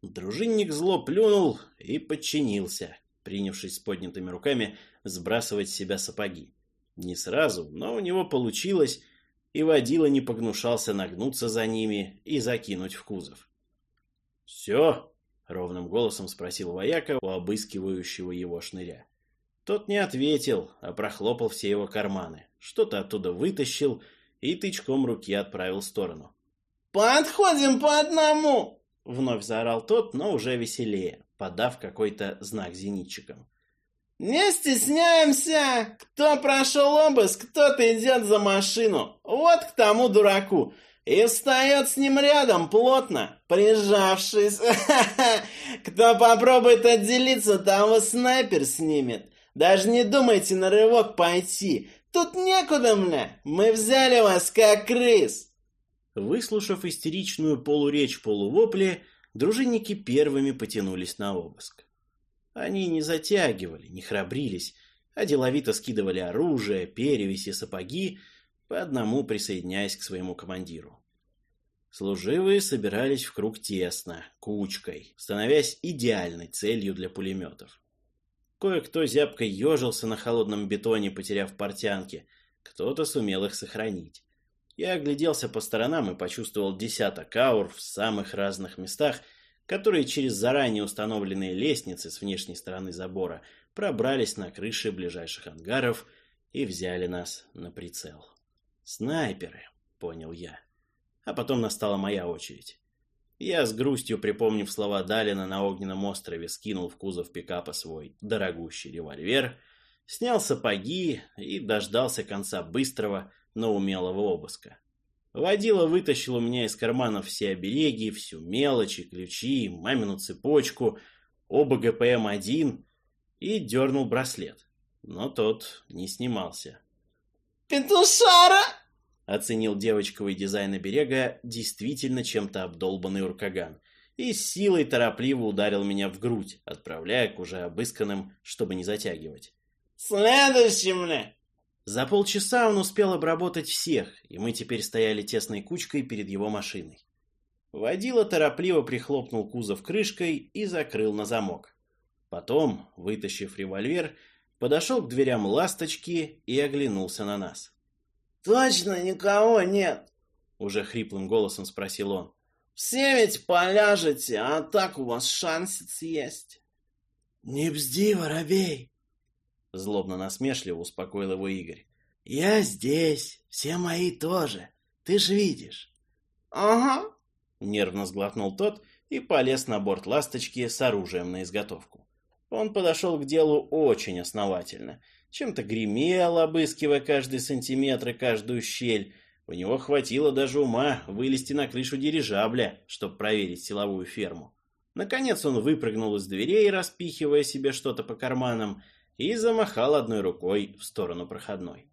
Дружинник зло плюнул и подчинился, принявшись с поднятыми руками сбрасывать с себя сапоги. Не сразу, но у него получилось, и водила не погнушался нагнуться за ними и закинуть в кузов. «Все?» — ровным голосом спросил вояка у обыскивающего его шныря. Тот не ответил, а прохлопал все его карманы что-то оттуда вытащил и тычком руки отправил в сторону. «Подходим по одному!» — вновь заорал тот, но уже веселее, подав какой-то знак зенитчикам. «Не стесняемся! Кто прошел обыск, тот идет за машину. Вот к тому дураку. И встает с ним рядом плотно, прижавшись. *laughs* Кто попробует отделиться, того снайпер снимет. Даже не думайте на рывок пойти. Тут некуда, мля! Мы взяли вас как крыс!» Выслушав истеричную полуречь-полувопли, дружинники первыми потянулись на обыск. Они не затягивали, не храбрились, а деловито скидывали оружие, перевеси, сапоги, по одному присоединяясь к своему командиру. Служивые собирались в круг тесно, кучкой, становясь идеальной целью для пулеметов. Кое-кто зябко ежился на холодном бетоне, потеряв портянки. Кто-то сумел их сохранить. Я огляделся по сторонам и почувствовал десяток аур в самых разных местах, которые через заранее установленные лестницы с внешней стороны забора пробрались на крыши ближайших ангаров и взяли нас на прицел. «Снайперы», — понял я. А потом настала моя очередь. Я с грустью, припомнив слова Далина на огненном острове, скинул в кузов пикапа свой дорогущий револьвер, снял сапоги и дождался конца быстрого, но умелого обыска. Водила вытащил у меня из карманов все обереги, всю мелочь и ключи, мамину цепочку, оба ГПМ-1 и дернул браслет. Но тот не снимался. «Петушара!» Оценил девочковый дизайн оберега действительно чем-то обдолбанный уркаган и с силой торопливо ударил меня в грудь, отправляя к уже обысканным, чтобы не затягивать. «Следующий мне!» За полчаса он успел обработать всех, и мы теперь стояли тесной кучкой перед его машиной. Водила торопливо прихлопнул кузов крышкой и закрыл на замок. Потом, вытащив револьвер, подошел к дверям ласточки и оглянулся на нас. «Точно никого нет?» Уже хриплым голосом спросил он. «Все ведь поляжете, а так у вас шансец есть». «Не бзди, воробей!» Злобно насмешливо успокоил его Игорь. «Я здесь, все мои тоже, ты ж видишь». «Ага», — нервно сглотнул тот и полез на борт «Ласточки» с оружием на изготовку. Он подошел к делу очень основательно. Чем-то гремел, обыскивая каждый сантиметр и каждую щель. У него хватило даже ума вылезти на крышу дирижабля, чтобы проверить силовую ферму. Наконец он выпрыгнул из дверей, распихивая себе что-то по карманам, и замахал одной рукой в сторону проходной.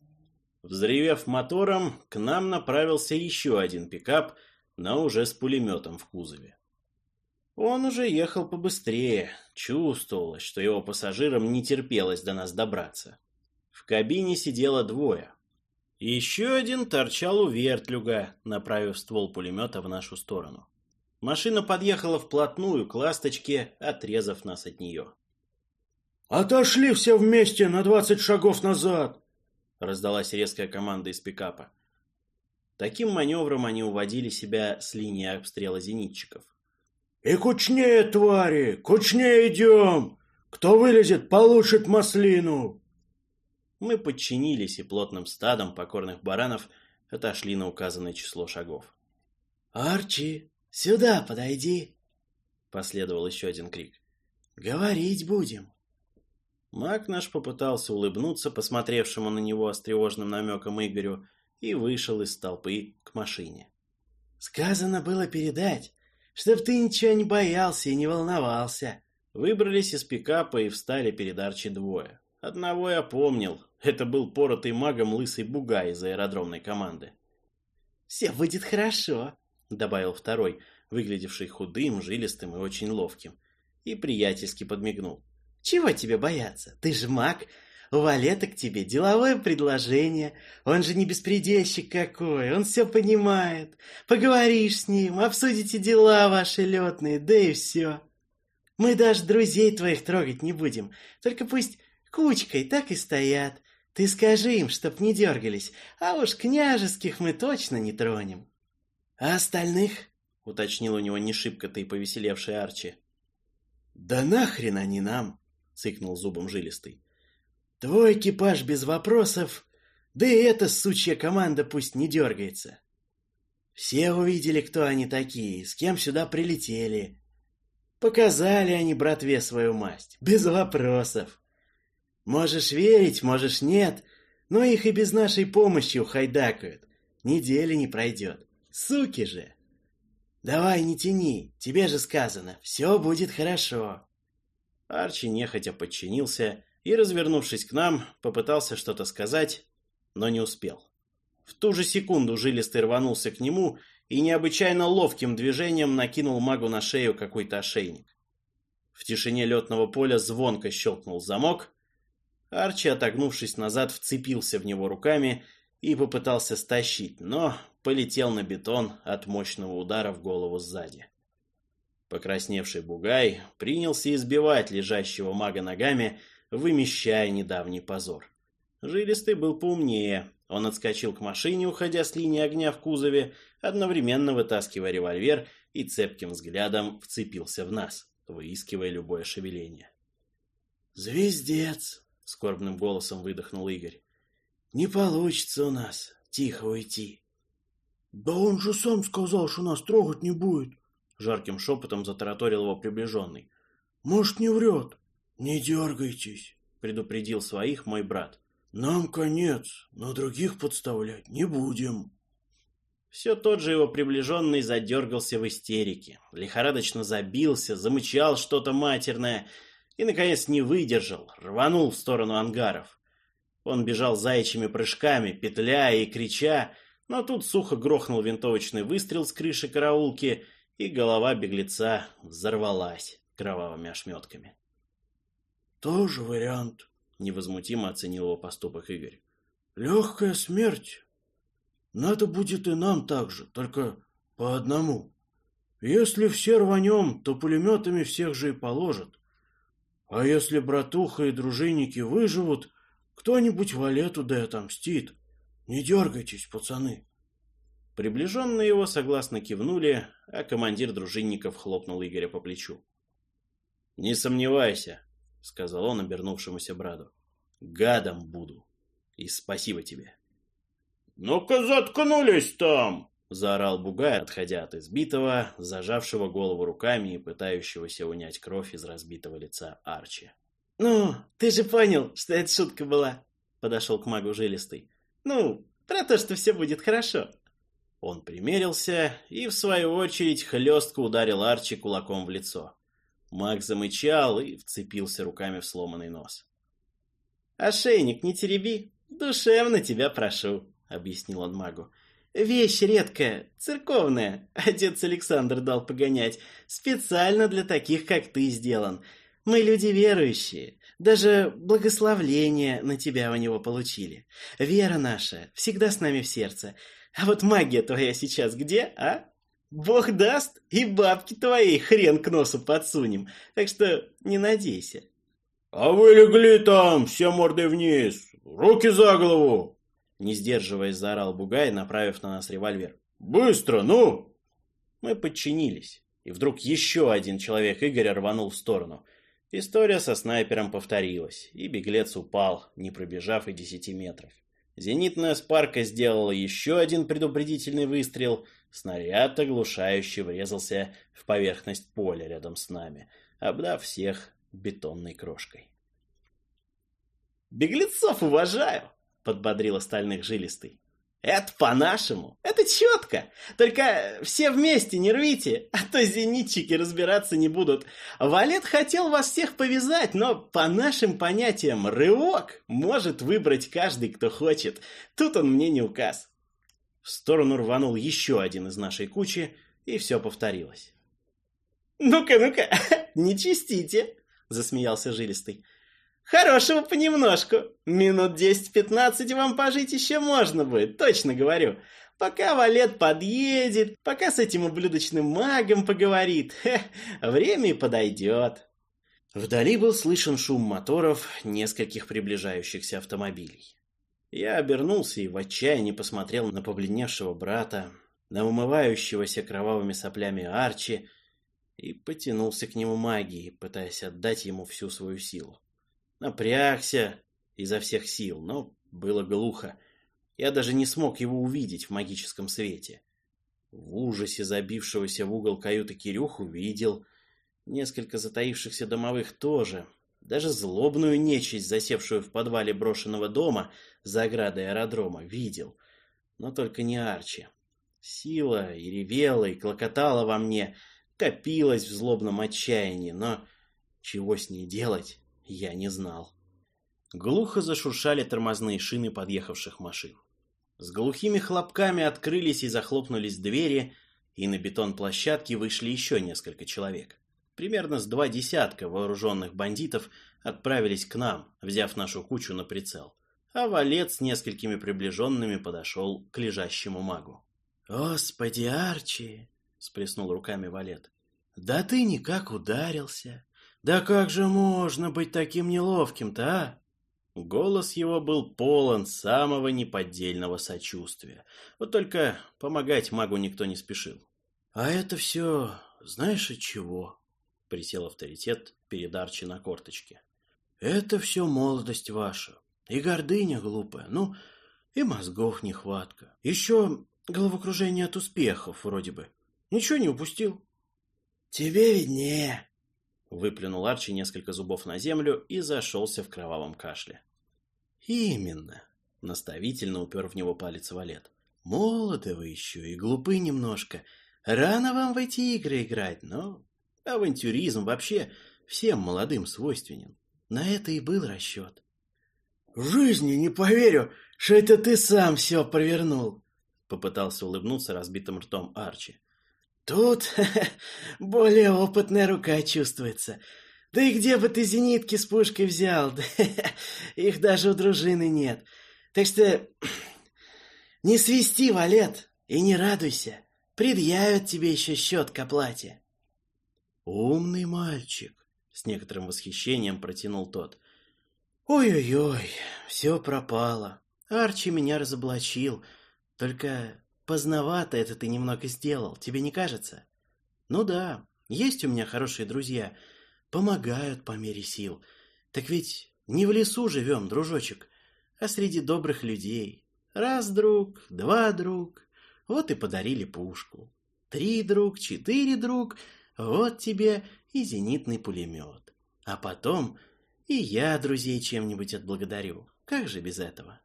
Взревев мотором, к нам направился еще один пикап, но уже с пулеметом в кузове. Он уже ехал побыстрее, чувствовалось, что его пассажирам не терпелось до нас добраться. В кабине сидело двое. Еще один торчал у вертлюга, направив ствол пулемета в нашу сторону. Машина подъехала вплотную к ласточке, отрезав нас от нее. «Отошли все вместе на двадцать шагов назад!» Раздалась резкая команда из пикапа. Таким маневром они уводили себя с линии обстрела зенитчиков. «И кучнее, твари! Кучнее идем! Кто вылезет, получит маслину!» Мы подчинились и плотным стадом покорных баранов отошли на указанное число шагов. «Арчи, сюда подойди!» Последовал еще один крик. «Говорить будем!» Маг наш попытался улыбнуться посмотревшему на него с тревожным намеком Игорю и вышел из толпы к машине. «Сказано было передать, чтоб ты ничего не боялся и не волновался». Выбрались из пикапа и встали перед Арчи двое. Одного я помнил. Это был поротый магом лысый бугай из аэродромной команды. «Все будет хорошо», — добавил второй, выглядевший худым, жилистым и очень ловким. И приятельски подмигнул. «Чего тебе бояться? Ты же маг. У Валета к тебе деловое предложение. Он же не беспредельщик какой, он все понимает. Поговоришь с ним, обсудите дела ваши летные, да и все. Мы даже друзей твоих трогать не будем, только пусть кучкой так и стоят. Ты скажи им, чтоб не дергались, а уж княжеских мы точно не тронем. А остальных, — уточнил у него не шибко-то и повеселевший Арчи. Да нахрен они нам, — цыкнул зубом жилистый. Твой экипаж без вопросов, да и эта сучья команда пусть не дергается. Все увидели, кто они такие, с кем сюда прилетели. Показали они братве свою масть, без вопросов. Можешь верить, можешь нет, но их и без нашей помощи ухайдакают. Недели не пройдет. Суки же! Давай, не тяни, тебе же сказано, все будет хорошо. Арчи нехотя подчинился и, развернувшись к нам, попытался что-то сказать, но не успел. В ту же секунду жилистый рванулся к нему и необычайно ловким движением накинул магу на шею какой-то ошейник. В тишине летного поля звонко щелкнул замок. Арчи, отогнувшись назад, вцепился в него руками и попытался стащить, но полетел на бетон от мощного удара в голову сзади. Покрасневший бугай принялся избивать лежащего мага ногами, вымещая недавний позор. Жилистый был поумнее. Он отскочил к машине, уходя с линии огня в кузове, одновременно вытаскивая револьвер и цепким взглядом вцепился в нас, выискивая любое шевеление. «Звездец!» — скорбным голосом выдохнул Игорь. «Не получится у нас тихо уйти». «Да он же сам сказал, что нас трогать не будет!» — жарким шепотом затараторил его приближенный. «Может, не врет?» «Не дергайтесь», — предупредил своих мой брат. «Нам конец, но других подставлять не будем». Все тот же его приближенный задергался в истерике, лихорадочно забился, замычал что-то матерное и, наконец, не выдержал, рванул в сторону ангаров. Он бежал заячьими прыжками, петляя и крича, но тут сухо грохнул винтовочный выстрел с крыши караулки, и голова беглеца взорвалась кровавыми ошметками. «Тоже вариант», — невозмутимо оценил его поступок Игорь. «Легкая смерть. Надо будет и нам так же, только по одному. Если все рванем, то пулеметами всех же и положат. А если братуха и дружинники выживут, кто-нибудь валету да отомстит. Не дергайтесь, пацаны». Приближенные его согласно кивнули, а командир дружинников хлопнул Игоря по плечу. «Не сомневайся, сказал он обернувшемуся брату. гадом буду. И спасибо тебе. «Ну-ка заткнулись там!» — заорал Бугай, отходя от избитого, зажавшего голову руками и пытающегося унять кровь из разбитого лица Арчи. «Ну, ты же понял, что это шутка была!» — подошел к магу жилистый. «Ну, про то, что все будет хорошо!» Он примерился и, в свою очередь, хлестко ударил Арчи кулаком в лицо. Маг замычал и вцепился руками в сломанный нос. «Ошейник не тереби, душевно тебя прошу», — объяснил он магу. «Вещь редкая, церковная. Отец Александр дал погонять. Специально для таких, как ты, сделан. Мы люди верующие. Даже благословление на тебя у него получили. Вера наша всегда с нами в сердце. А вот магия твоя сейчас где, а? Бог даст, и бабки твоей хрен к носу подсунем. Так что не надейся. «А вы легли там, все мордой вниз! Руки за голову!» Не сдерживаясь, заорал Бугай, направив на нас револьвер. «Быстро, ну!» Мы подчинились, и вдруг еще один человек Игоря рванул в сторону. История со снайпером повторилась, и беглец упал, не пробежав и десяти метров. Зенитная спарка сделала еще один предупредительный выстрел, снаряд оглушающе врезался в поверхность поля рядом с нами, обдав всех бетонной крошкой. «Беглецов уважаю!» — подбодрил остальных жилистый. «Это по-нашему, это четко. Только все вместе не рвите, а то зенитчики разбираться не будут. Валет хотел вас всех повязать, но по нашим понятиям рывок может выбрать каждый, кто хочет. Тут он мне не указ». В сторону рванул еще один из нашей кучи, и все повторилось. «Ну-ка, ну-ка, *laughs* не чистите!» — засмеялся жилистый. «Хорошего понемножку. Минут десять-пятнадцать вам пожить еще можно будет, точно говорю. Пока Валет подъедет, пока с этим ублюдочным магом поговорит. *laughs* Хе, время и подойдет». Вдали был слышен шум моторов нескольких приближающихся автомобилей. Я обернулся и в отчаянии посмотрел на побледневшего брата, на умывающегося кровавыми соплями Арчи, и потянулся к нему магией, пытаясь отдать ему всю свою силу. Напрягся изо всех сил, но было глухо. Я даже не смог его увидеть в магическом свете. В ужасе забившегося в угол каюты Кирюху видел. Несколько затаившихся домовых тоже. Даже злобную нечисть, засевшую в подвале брошенного дома за оградой аэродрома, видел. Но только не Арчи. Сила и ревела, и клокотала во мне — копилась в злобном отчаянии, но чего с ней делать, я не знал. Глухо зашуршали тормозные шины подъехавших машин. С глухими хлопками открылись и захлопнулись двери, и на бетон площадки вышли еще несколько человек. Примерно с два десятка вооруженных бандитов отправились к нам, взяв нашу кучу на прицел. А валет с несколькими приближенными подошел к лежащему магу. «Господи, Арчи!» сплеснул руками Валет. Да ты никак ударился. Да как же можно быть таким неловким-то, а? Голос его был полон самого неподдельного сочувствия. Вот только помогать магу никто не спешил. А это все, знаешь, от чего? Присел авторитет перед Арчи на корточке. Это все молодость ваша. И гордыня глупая, ну, и мозгов нехватка. Еще головокружение от успехов вроде бы. Ничего не упустил. Тебе виднее. Выплюнул Арчи несколько зубов на землю и зашелся в кровавом кашле. Именно. Наставительно упер в него палец Валет. Молоды вы еще и глупы немножко. Рано вам в эти игры играть, но авантюризм вообще всем молодым свойственен. На это и был расчет. Жизни не поверю, что это ты сам все провернул. Попытался улыбнуться разбитым ртом Арчи. Тут *laughs* более опытная рука чувствуется. Да и где бы ты зенитки с пушкой взял? *laughs* Их даже у дружины нет. Так что *clears throat* не свисти, Валет, и не радуйся. Предъявят тебе еще счет к оплате. Умный мальчик, с некоторым восхищением протянул тот. Ой-ой-ой, все пропало. Арчи меня разоблачил. Только Поздновато это ты немного сделал, тебе не кажется? Ну да, есть у меня хорошие друзья, помогают по мере сил. Так ведь Не в лесу живем, дружочек, а среди добрых людей. Раз друг, два друг, вот и подарили пушку. Три друг, четыре друг, вот тебе и зенитный пулемет. А потом и я друзей чем-нибудь отблагодарю. Как же без этого?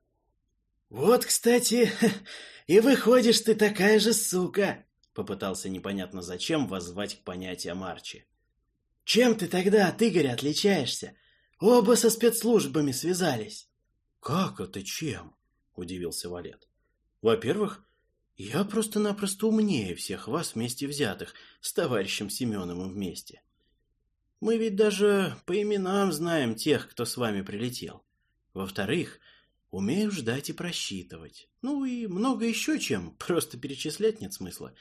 Вот, кстати, *laughs* и выходишь ты такая же сука, попытался непонятно зачем воззвать к понятиям Арчи. Чем ты тогда от Игоря отличаешься? Оба со спецслужбами связались. Как это чем? Удивился Валет. Во-первых, я просто-напросто умнее всех вас вместе взятых, с товарищем Семеновым вместе. Мы ведь даже по именам знаем тех, кто с вами прилетел. Во-вторых, умею ждать и просчитывать. Ну и много еще чем, *laughs* просто перечислять нет смысла.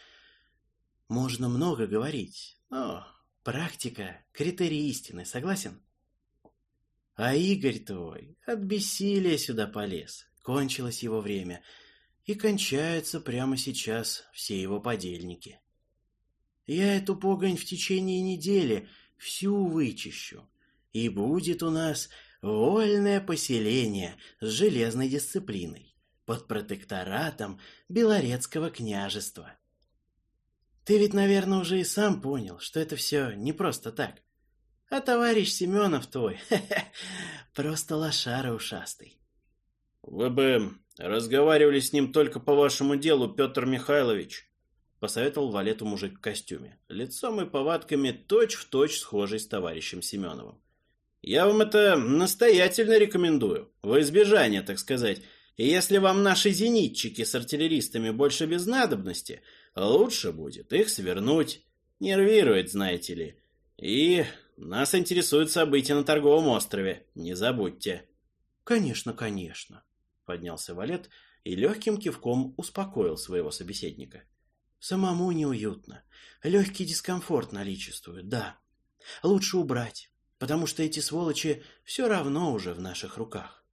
Можно много говорить, но практика — критерий истины, согласен? А Игорь твой от бессилия сюда полез, кончилось его время, и кончаются прямо сейчас все его подельники. Я эту погонь в течение недели всю вычищу, и будет у нас вольное поселение с железной дисциплиной под протекторатом Белорецкого княжества. Ты ведь, наверное, уже и сам понял, что это все не просто так. А товарищ Семенов твой, *laughs* просто лошара ушастый. Вы бы разговаривали с ним только по вашему делу, Петр Михайлович, посоветовал Валету мужик в костюме, лицом и повадками точь-в-точь точь схожий с товарищем Семеновым. «Я вам это настоятельно рекомендую, во избежание, так сказать. И если вам наши зенитчики с артиллеристами больше без надобности, лучше будет их свернуть. Нервирует, знаете ли. И нас интересуют события на торговом острове, не забудьте». «Конечно, конечно», — поднялся Валет и легким кивком успокоил своего собеседника. Самому неуютно. Легкий дискомфорт наличествует, да. Лучше убрать, потому что эти сволочи все равно уже в наших руках.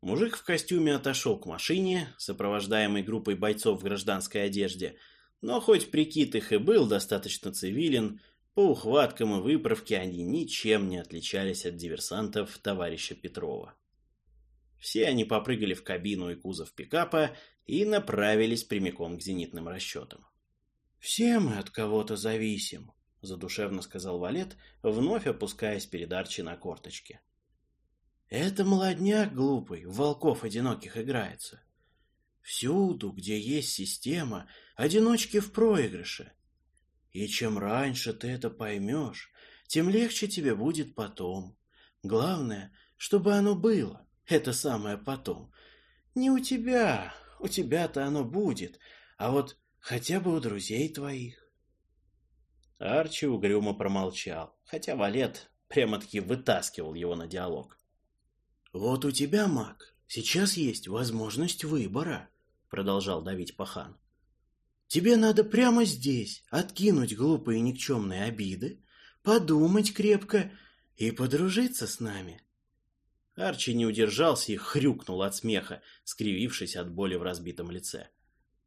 Мужик в костюме отошел к машине, сопровождаемой группой бойцов в гражданской одежде, но хоть прикид их и был достаточно цивилен, по ухваткам и выправке они ничем не отличались от диверсантов товарища Петрова. Все они попрыгали в кабину и кузов пикапа и направились прямиком к зенитным расчетам. «Все мы от кого-то зависим», — задушевно сказал Валет, вновь опускаясь перед Арчи на корточки. «Это молодняк глупый, в волков одиноких играется. Всюду, где есть система, одиночки в проигрыше. И чем раньше ты это поймешь, тем легче тебе будет потом. Главное, чтобы оно было, это самое потом. Не у тебя, у тебя-то оно будет, а вот хотя бы у друзей твоих. Арчи угрюмо промолчал, хотя Валет прямо-таки вытаскивал его на диалог. «Вот у тебя, маг, сейчас есть возможность выбора», — продолжал давить пахан. «Тебе надо прямо здесь откинуть глупые никчемные обиды, подумать крепко и подружиться с нами. Арчи не удержался и хрюкнул от смеха, скривившись от боли в разбитом лице.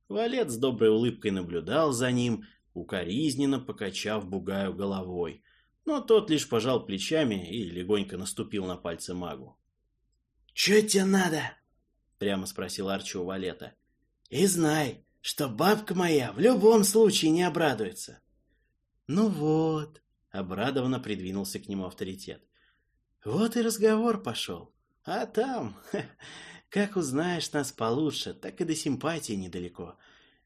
Валет с доброй улыбкой наблюдал за ним, укоризненно покачав бугаю головой, но тот лишь пожал плечами и легонько наступил на пальцы магу. «Чё тебе надо?» — прямо спросил Арчи у Валета. «И знай, что бабка моя в любом случае не обрадуется». «Ну вот», — обрадованно придвинулся к нему авторитет. Вот и разговор пошел. А там, *laughs* как узнаешь нас получше, так и до симпатии недалеко.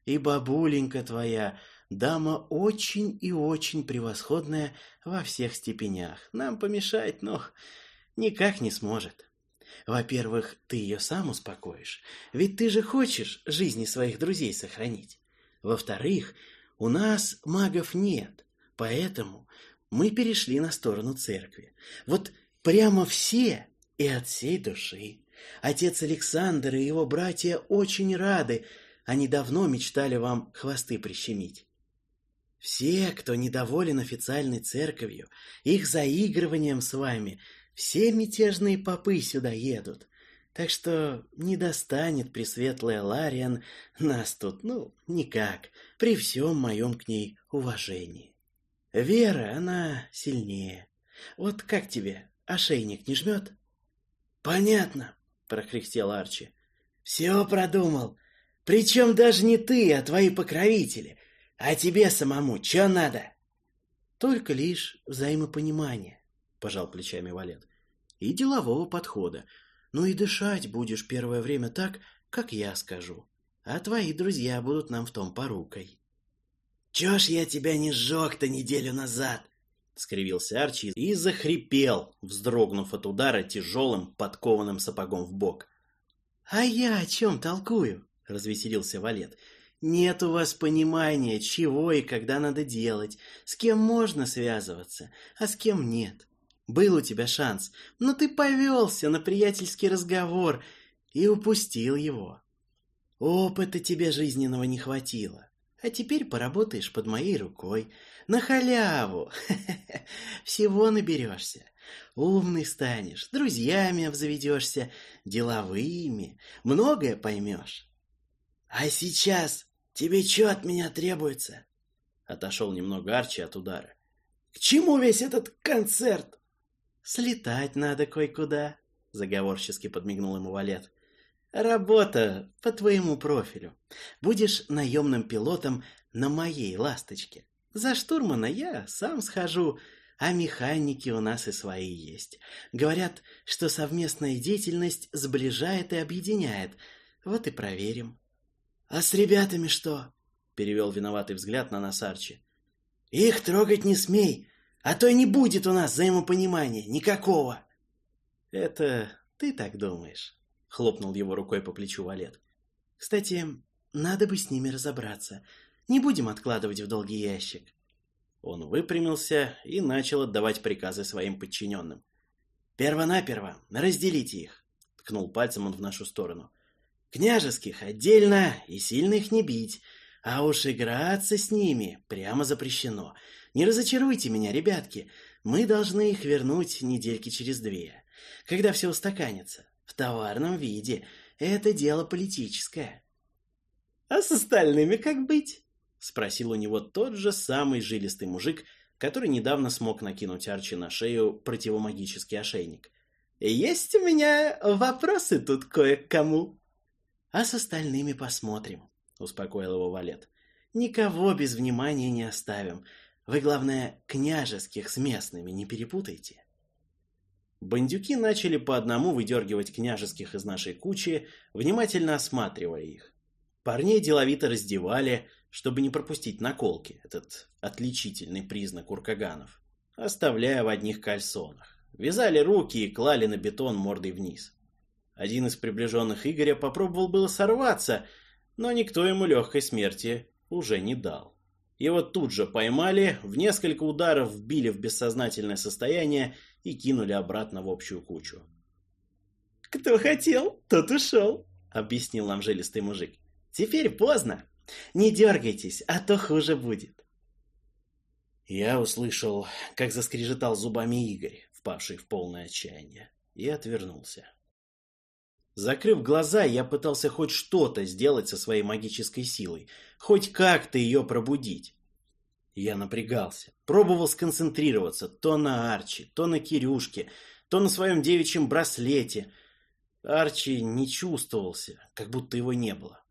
И бабуленька твоя, дама очень и очень превосходная во всех степенях. Нам помешать, но никак не сможет. Во-первых, ты ее сам успокоишь, ведь ты же хочешь жизни своих друзей сохранить. Во-вторых, у нас магов нет, поэтому мы перешли на сторону церкви. Вот Прямо все и от всей души. Отец Александр и его братья очень рады. Они давно мечтали вам хвосты прищемить. Все, кто недоволен официальной церковью, их заигрыванием с вами, все мятежные попы сюда едут. Так что не достанет Пресветлая Лариан нас тут, ну, никак, при всем моем к ней уважении. Вера, она сильнее. Вот как тебе, Ошейник не жмет? «Понятно», — прокряхтел Арчи. «Все продумал. Причем даже не ты, а твои покровители. А тебе самому что надо?» «Только лишь взаимопонимание», — пожал плечами Валет. «И делового подхода. Ну и дышать будешь первое время так, как я скажу. А твои друзья будут нам в том порукой». «Чё ж я тебя не сжег-то неделю назад?» — скривился Арчи и захрипел, вздрогнув от удара тяжелым подкованным сапогом в бок. «А я о чем толкую?» — развеселился Валет. «Нет у вас понимания, чего и когда надо делать, с кем можно связываться, а с кем нет. Был у тебя шанс, но ты повелся на приятельский разговор и упустил его. Опыта тебе жизненного не хватило, а теперь поработаешь под моей рукой, на халяву, *laughs* всего наберешься». Умный станешь, друзьями обзаведешься, деловыми, многое поймешь. А сейчас тебе что от меня требуется? Отошел немного Арчи от удара. К чему весь этот концерт? Слетать надо кое-куда, заговорчески подмигнул ему Валет. Работа по твоему профилю. Будешь наемным пилотом на моей «Ласточке». За штурмана я сам схожу, а механики у нас и свои есть. Говорят, что совместная деятельность сближает и объединяет. Вот и проверим. А с ребятами что? Перевел виноватый взгляд на нас. Их трогать не смей, а то и не будет у нас взаимопонимания никакого. Это ты так думаешь? Хлопнул его рукой по плечу Валет. Кстати, надо бы с ними разобраться. Не будем откладывать в долгий ящик. Он выпрямился и начал отдавать приказы своим подчиненным. «Первонаперво разделите их», — ткнул пальцем он в нашу сторону. «Княжеских отдельно и сильно их не бить, а уж играться с ними прямо запрещено. Не разочаруйте меня, ребятки, мы должны их вернуть недельки через две, когда все устаканится, в товарном виде. Это дело политическое». «А с остальными как быть?» — спросил у него тот же самый жилистый мужик, который недавно смог накинуть Арчи на шею противомагический ошейник. «Есть у меня вопросы тут кое кому». «А с остальными посмотрим», — успокоил его Валет. «Никого без внимания не оставим. Вы, главное, княжеских с местными не перепутайте». Бандюки начали по одному выдергивать княжеских из нашей кучи, внимательно осматривая их. Парней деловито раздевали, чтобы не пропустить наколки, этот отличительный признак уркаганов, оставляя в одних кальсонах. Вязали руки и клали на бетон мордой вниз. Один из приближенных Игоря попробовал было сорваться, но никто ему легкой смерти уже не дал. Его тут же поймали, в несколько ударов вбили в бессознательное состояние и кинули обратно в общую кучу. «Кто хотел, тот ушел», — объяснил нам жилистый мужик. «Теперь поздно. Не дергайтесь, а то хуже будет. Я услышал, как заскрежетал зубами Игорь, впавший в полное отчаяние, и отвернулся. Закрыв глаза, я пытался хоть что-то сделать со своей магической силой, хоть как-то ее пробудить. Я напрягался, пробовал сконцентрироваться то на Арчи, то на Кирюшке, то на своем девичьем браслете. Арчи не чувствовался, как будто его не было.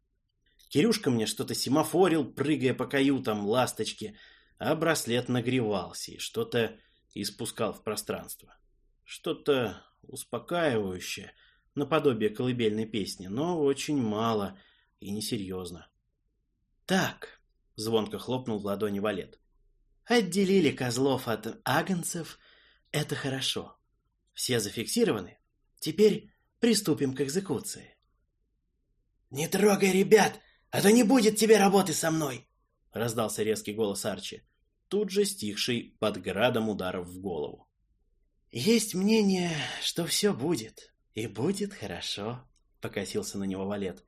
Кирюшка мне что-то семафорил, прыгая по каютам ласточки, а браслет нагревался и что-то испускал в пространство. Что-то успокаивающее, наподобие колыбельной песни, но очень мало и несерьезно. «Так», — звонко хлопнул в ладони Валет, — «отделили козлов от агнцев, это хорошо. Все зафиксированы, теперь приступим к экзекуции». «Не трогай ребят!» «А то не будет тебе работы со мной!» — раздался резкий голос Арчи, тут же стихший под градом ударов в голову. «Есть мнение, что все будет, и будет хорошо», — покосился на него Валет.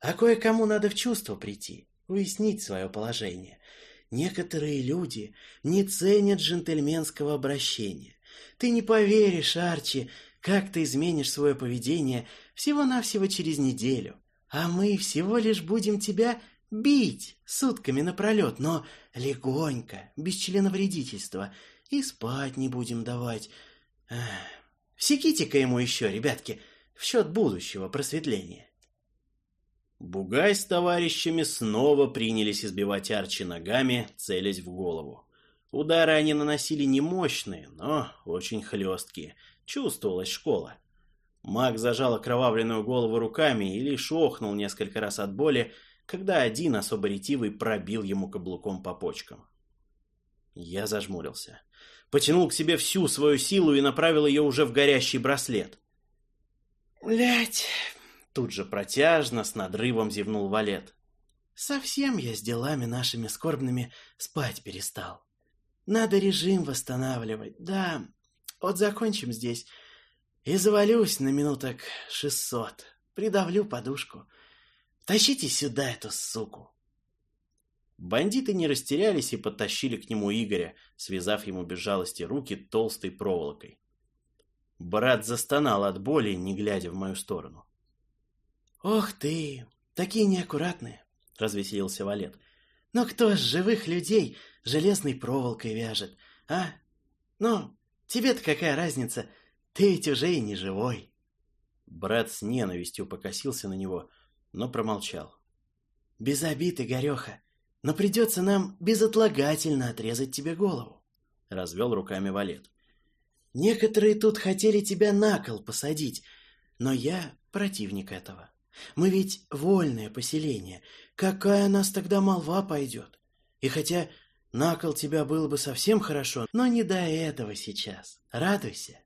«А кое-кому надо в чувство прийти, уяснить свое положение. Некоторые люди не ценят джентльменского обращения. Ты не поверишь, Арчи, как ты изменишь свое поведение всего-навсего через неделю. А мы всего лишь будем тебя бить сутками напролет, но легонько, без членовредительства, и спать не будем давать. Всеките-ка ему еще, ребятки, в счет будущего просветления. Бугай с товарищами снова принялись избивать Арчи ногами, целясь в голову. Удары они наносили не мощные, но очень хлесткие. Чувствовалась школа. Маг зажал окровавленную голову руками и лишь охнул несколько раз от боли, когда один особо ретивый пробил ему каблуком по почкам. Я зажмурился. Потянул к себе всю свою силу и направил ее уже в горящий браслет. Блять! Тут же протяжно, с надрывом зевнул Валет. Совсем я с делами нашими скорбными спать перестал. Надо режим восстанавливать, да. Вот закончим здесь. И завалюсь на минуток шестьсот. Придавлю подушку. Тащите сюда эту суку. Бандиты не растерялись и подтащили к нему Игоря, связав ему без жалости руки толстой проволокой. Брат застонал от боли, не глядя в мою сторону. «Ох ты, такие неаккуратные!» — развеселился Валет. «Но кто ж живых людей железной проволокой вяжет, а? Ну, тебе-то какая разница? Ты ведь уже и не живой!» Брат с ненавистью покосился на него, но промолчал. «Без обид, Игореха, но придется нам безотлагательно отрезать тебе голову», — развел руками Валет. «Некоторые тут хотели тебя на кол посадить, но я противник этого. Мы ведь вольное поселение. Какая нас тогда молва пойдет? И хотя на кол тебя было бы совсем хорошо, но не до этого сейчас. Радуйся.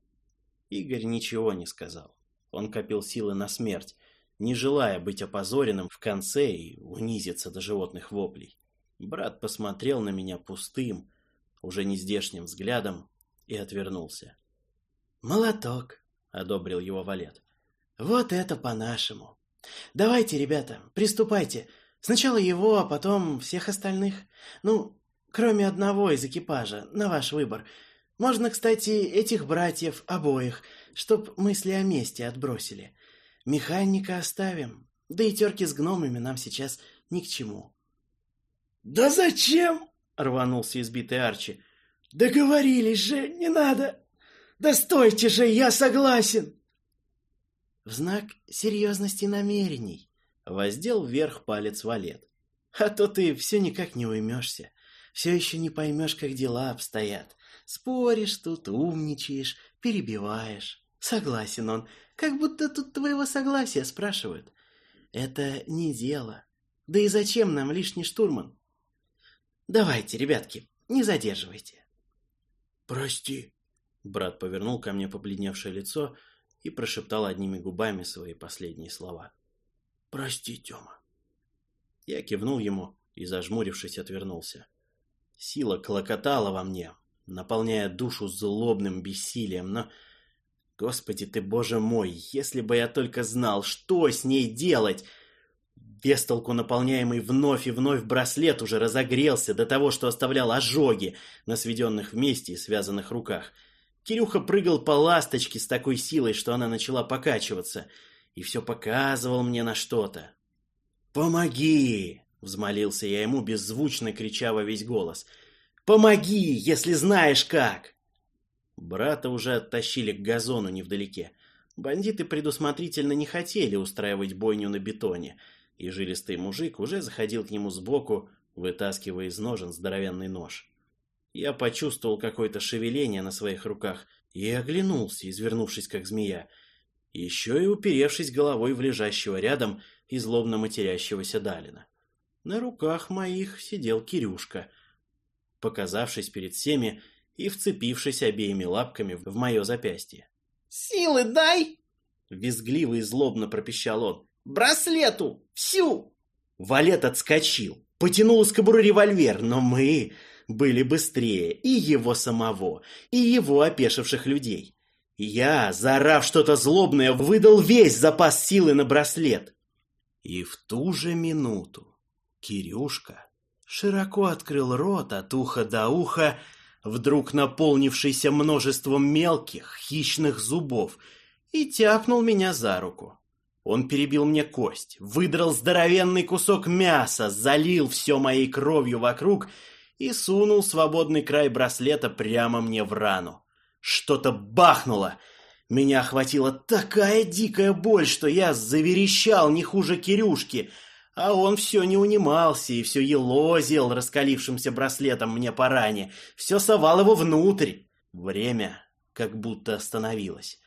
Игорь ничего не сказал. Он копил силы на смерть, не желая быть опозоренным в конце и унизиться до животных воплей. Брат посмотрел на меня пустым, уже не здешним взглядом и отвернулся. «Молоток», — одобрил его Валет. «Вот это по-нашему. Давайте, ребята, приступайте. Сначала его, а потом всех остальных. Ну, кроме одного из экипажа, на ваш выбор. Можно, кстати, этих братьев обоих, чтоб мысли о мести отбросили. Механика оставим, да и терки с гномами нам сейчас ни к чему. «Да зачем?» — рванулся избитый Арчи. «Договорились же, не надо! Да стойте же, я согласен!» В знак серьезности намерений. Воздел вверх палец Валет. А то ты все никак не уймешься. Все еще не поймешь, как дела обстоят. Споришь тут, умничаешь, перебиваешь. Согласен он, как будто тут твоего согласия спрашивают. Это не дело. Да и зачем нам лишний штурман? Давайте, ребятки, не задерживайте. Прости. Брат повернул ко мне побледневшее лицо, и прошептал одними губами свои последние слова. «Прости, Тёма». Я кивнул ему и, зажмурившись, отвернулся. Сила клокотала во мне, наполняя душу злобным бессилием, но... Господи ты, боже мой, если бы я только знал, что с ней делать! Бестолку наполняемый вновь и вновь браслет уже разогрелся до того, что оставлял ожоги на сведенных вместе и связанных руках — Кирюха прыгал по ласточке с такой силой, что она начала покачиваться, и все показывал мне на что-то. «Помоги!» — взмолился я ему, беззвучно крича во весь голос. «Помоги, если знаешь как!» Брата уже оттащили к газону невдалеке. Бандиты предусмотрительно не хотели устраивать бойню на бетоне, и жилистый мужик уже заходил к нему сбоку, вытаскивая из ножен здоровенный нож. Я почувствовал какое-то шевеление на своих руках и оглянулся, извернувшись как змея, еще и уперевшись головой в лежащего рядом и злобно матерящегося Далина. На руках моих сидел Кирюшка, показавшись перед всеми и вцепившись обеими лапками в мое запястье. «Силы дай!» — визгливо и злобно пропищал он. «Браслету! Всю!» Валет отскочил, потянул из кобуры револьвер, но мы были быстрее и его самого, и его опешивших людей. Я, заорав что-то злобное, выдал весь запас силы на браслет. И в ту же минуту Кирюшка широко открыл рот от уха до уха, вдруг наполнившийся множеством мелких хищных зубов, и тяпнул меня за руку. Он перебил мне кость, выдрал здоровенный кусок мяса, залил все моей кровью вокруг и сунул свободный край браслета прямо мне в рану. Что-то бахнуло, Меня охватила такая дикая боль, что я заверещал не хуже Кирюшки, а он все не унимался и все елозил раскалившимся браслетом мне по ране, все совал его внутрь. Время как будто остановилось.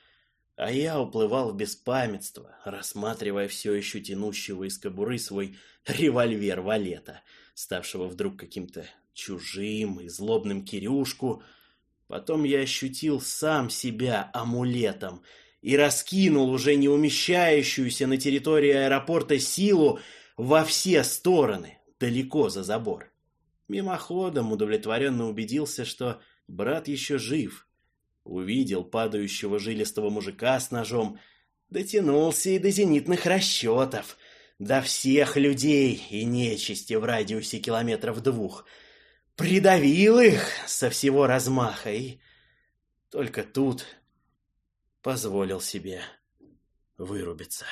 А я уплывал в беспамятство, рассматривая все еще тянущего из кобуры свой револьвер Валета, ставшего вдруг каким-то чужим и злобным Кирюшку. Потом я ощутил сам себя амулетом и раскинул уже не умещающуюся на территории аэропорта силу во все стороны, далеко за забор. Мимоходом удовлетворенно убедился, что брат еще жив. Увидел падающего жилистого мужика с ножом, дотянулся и до зенитных расчетов, до всех людей и нечисти в радиусе километров двух — придавил их со всего размаха и только тут позволил себе вырубиться.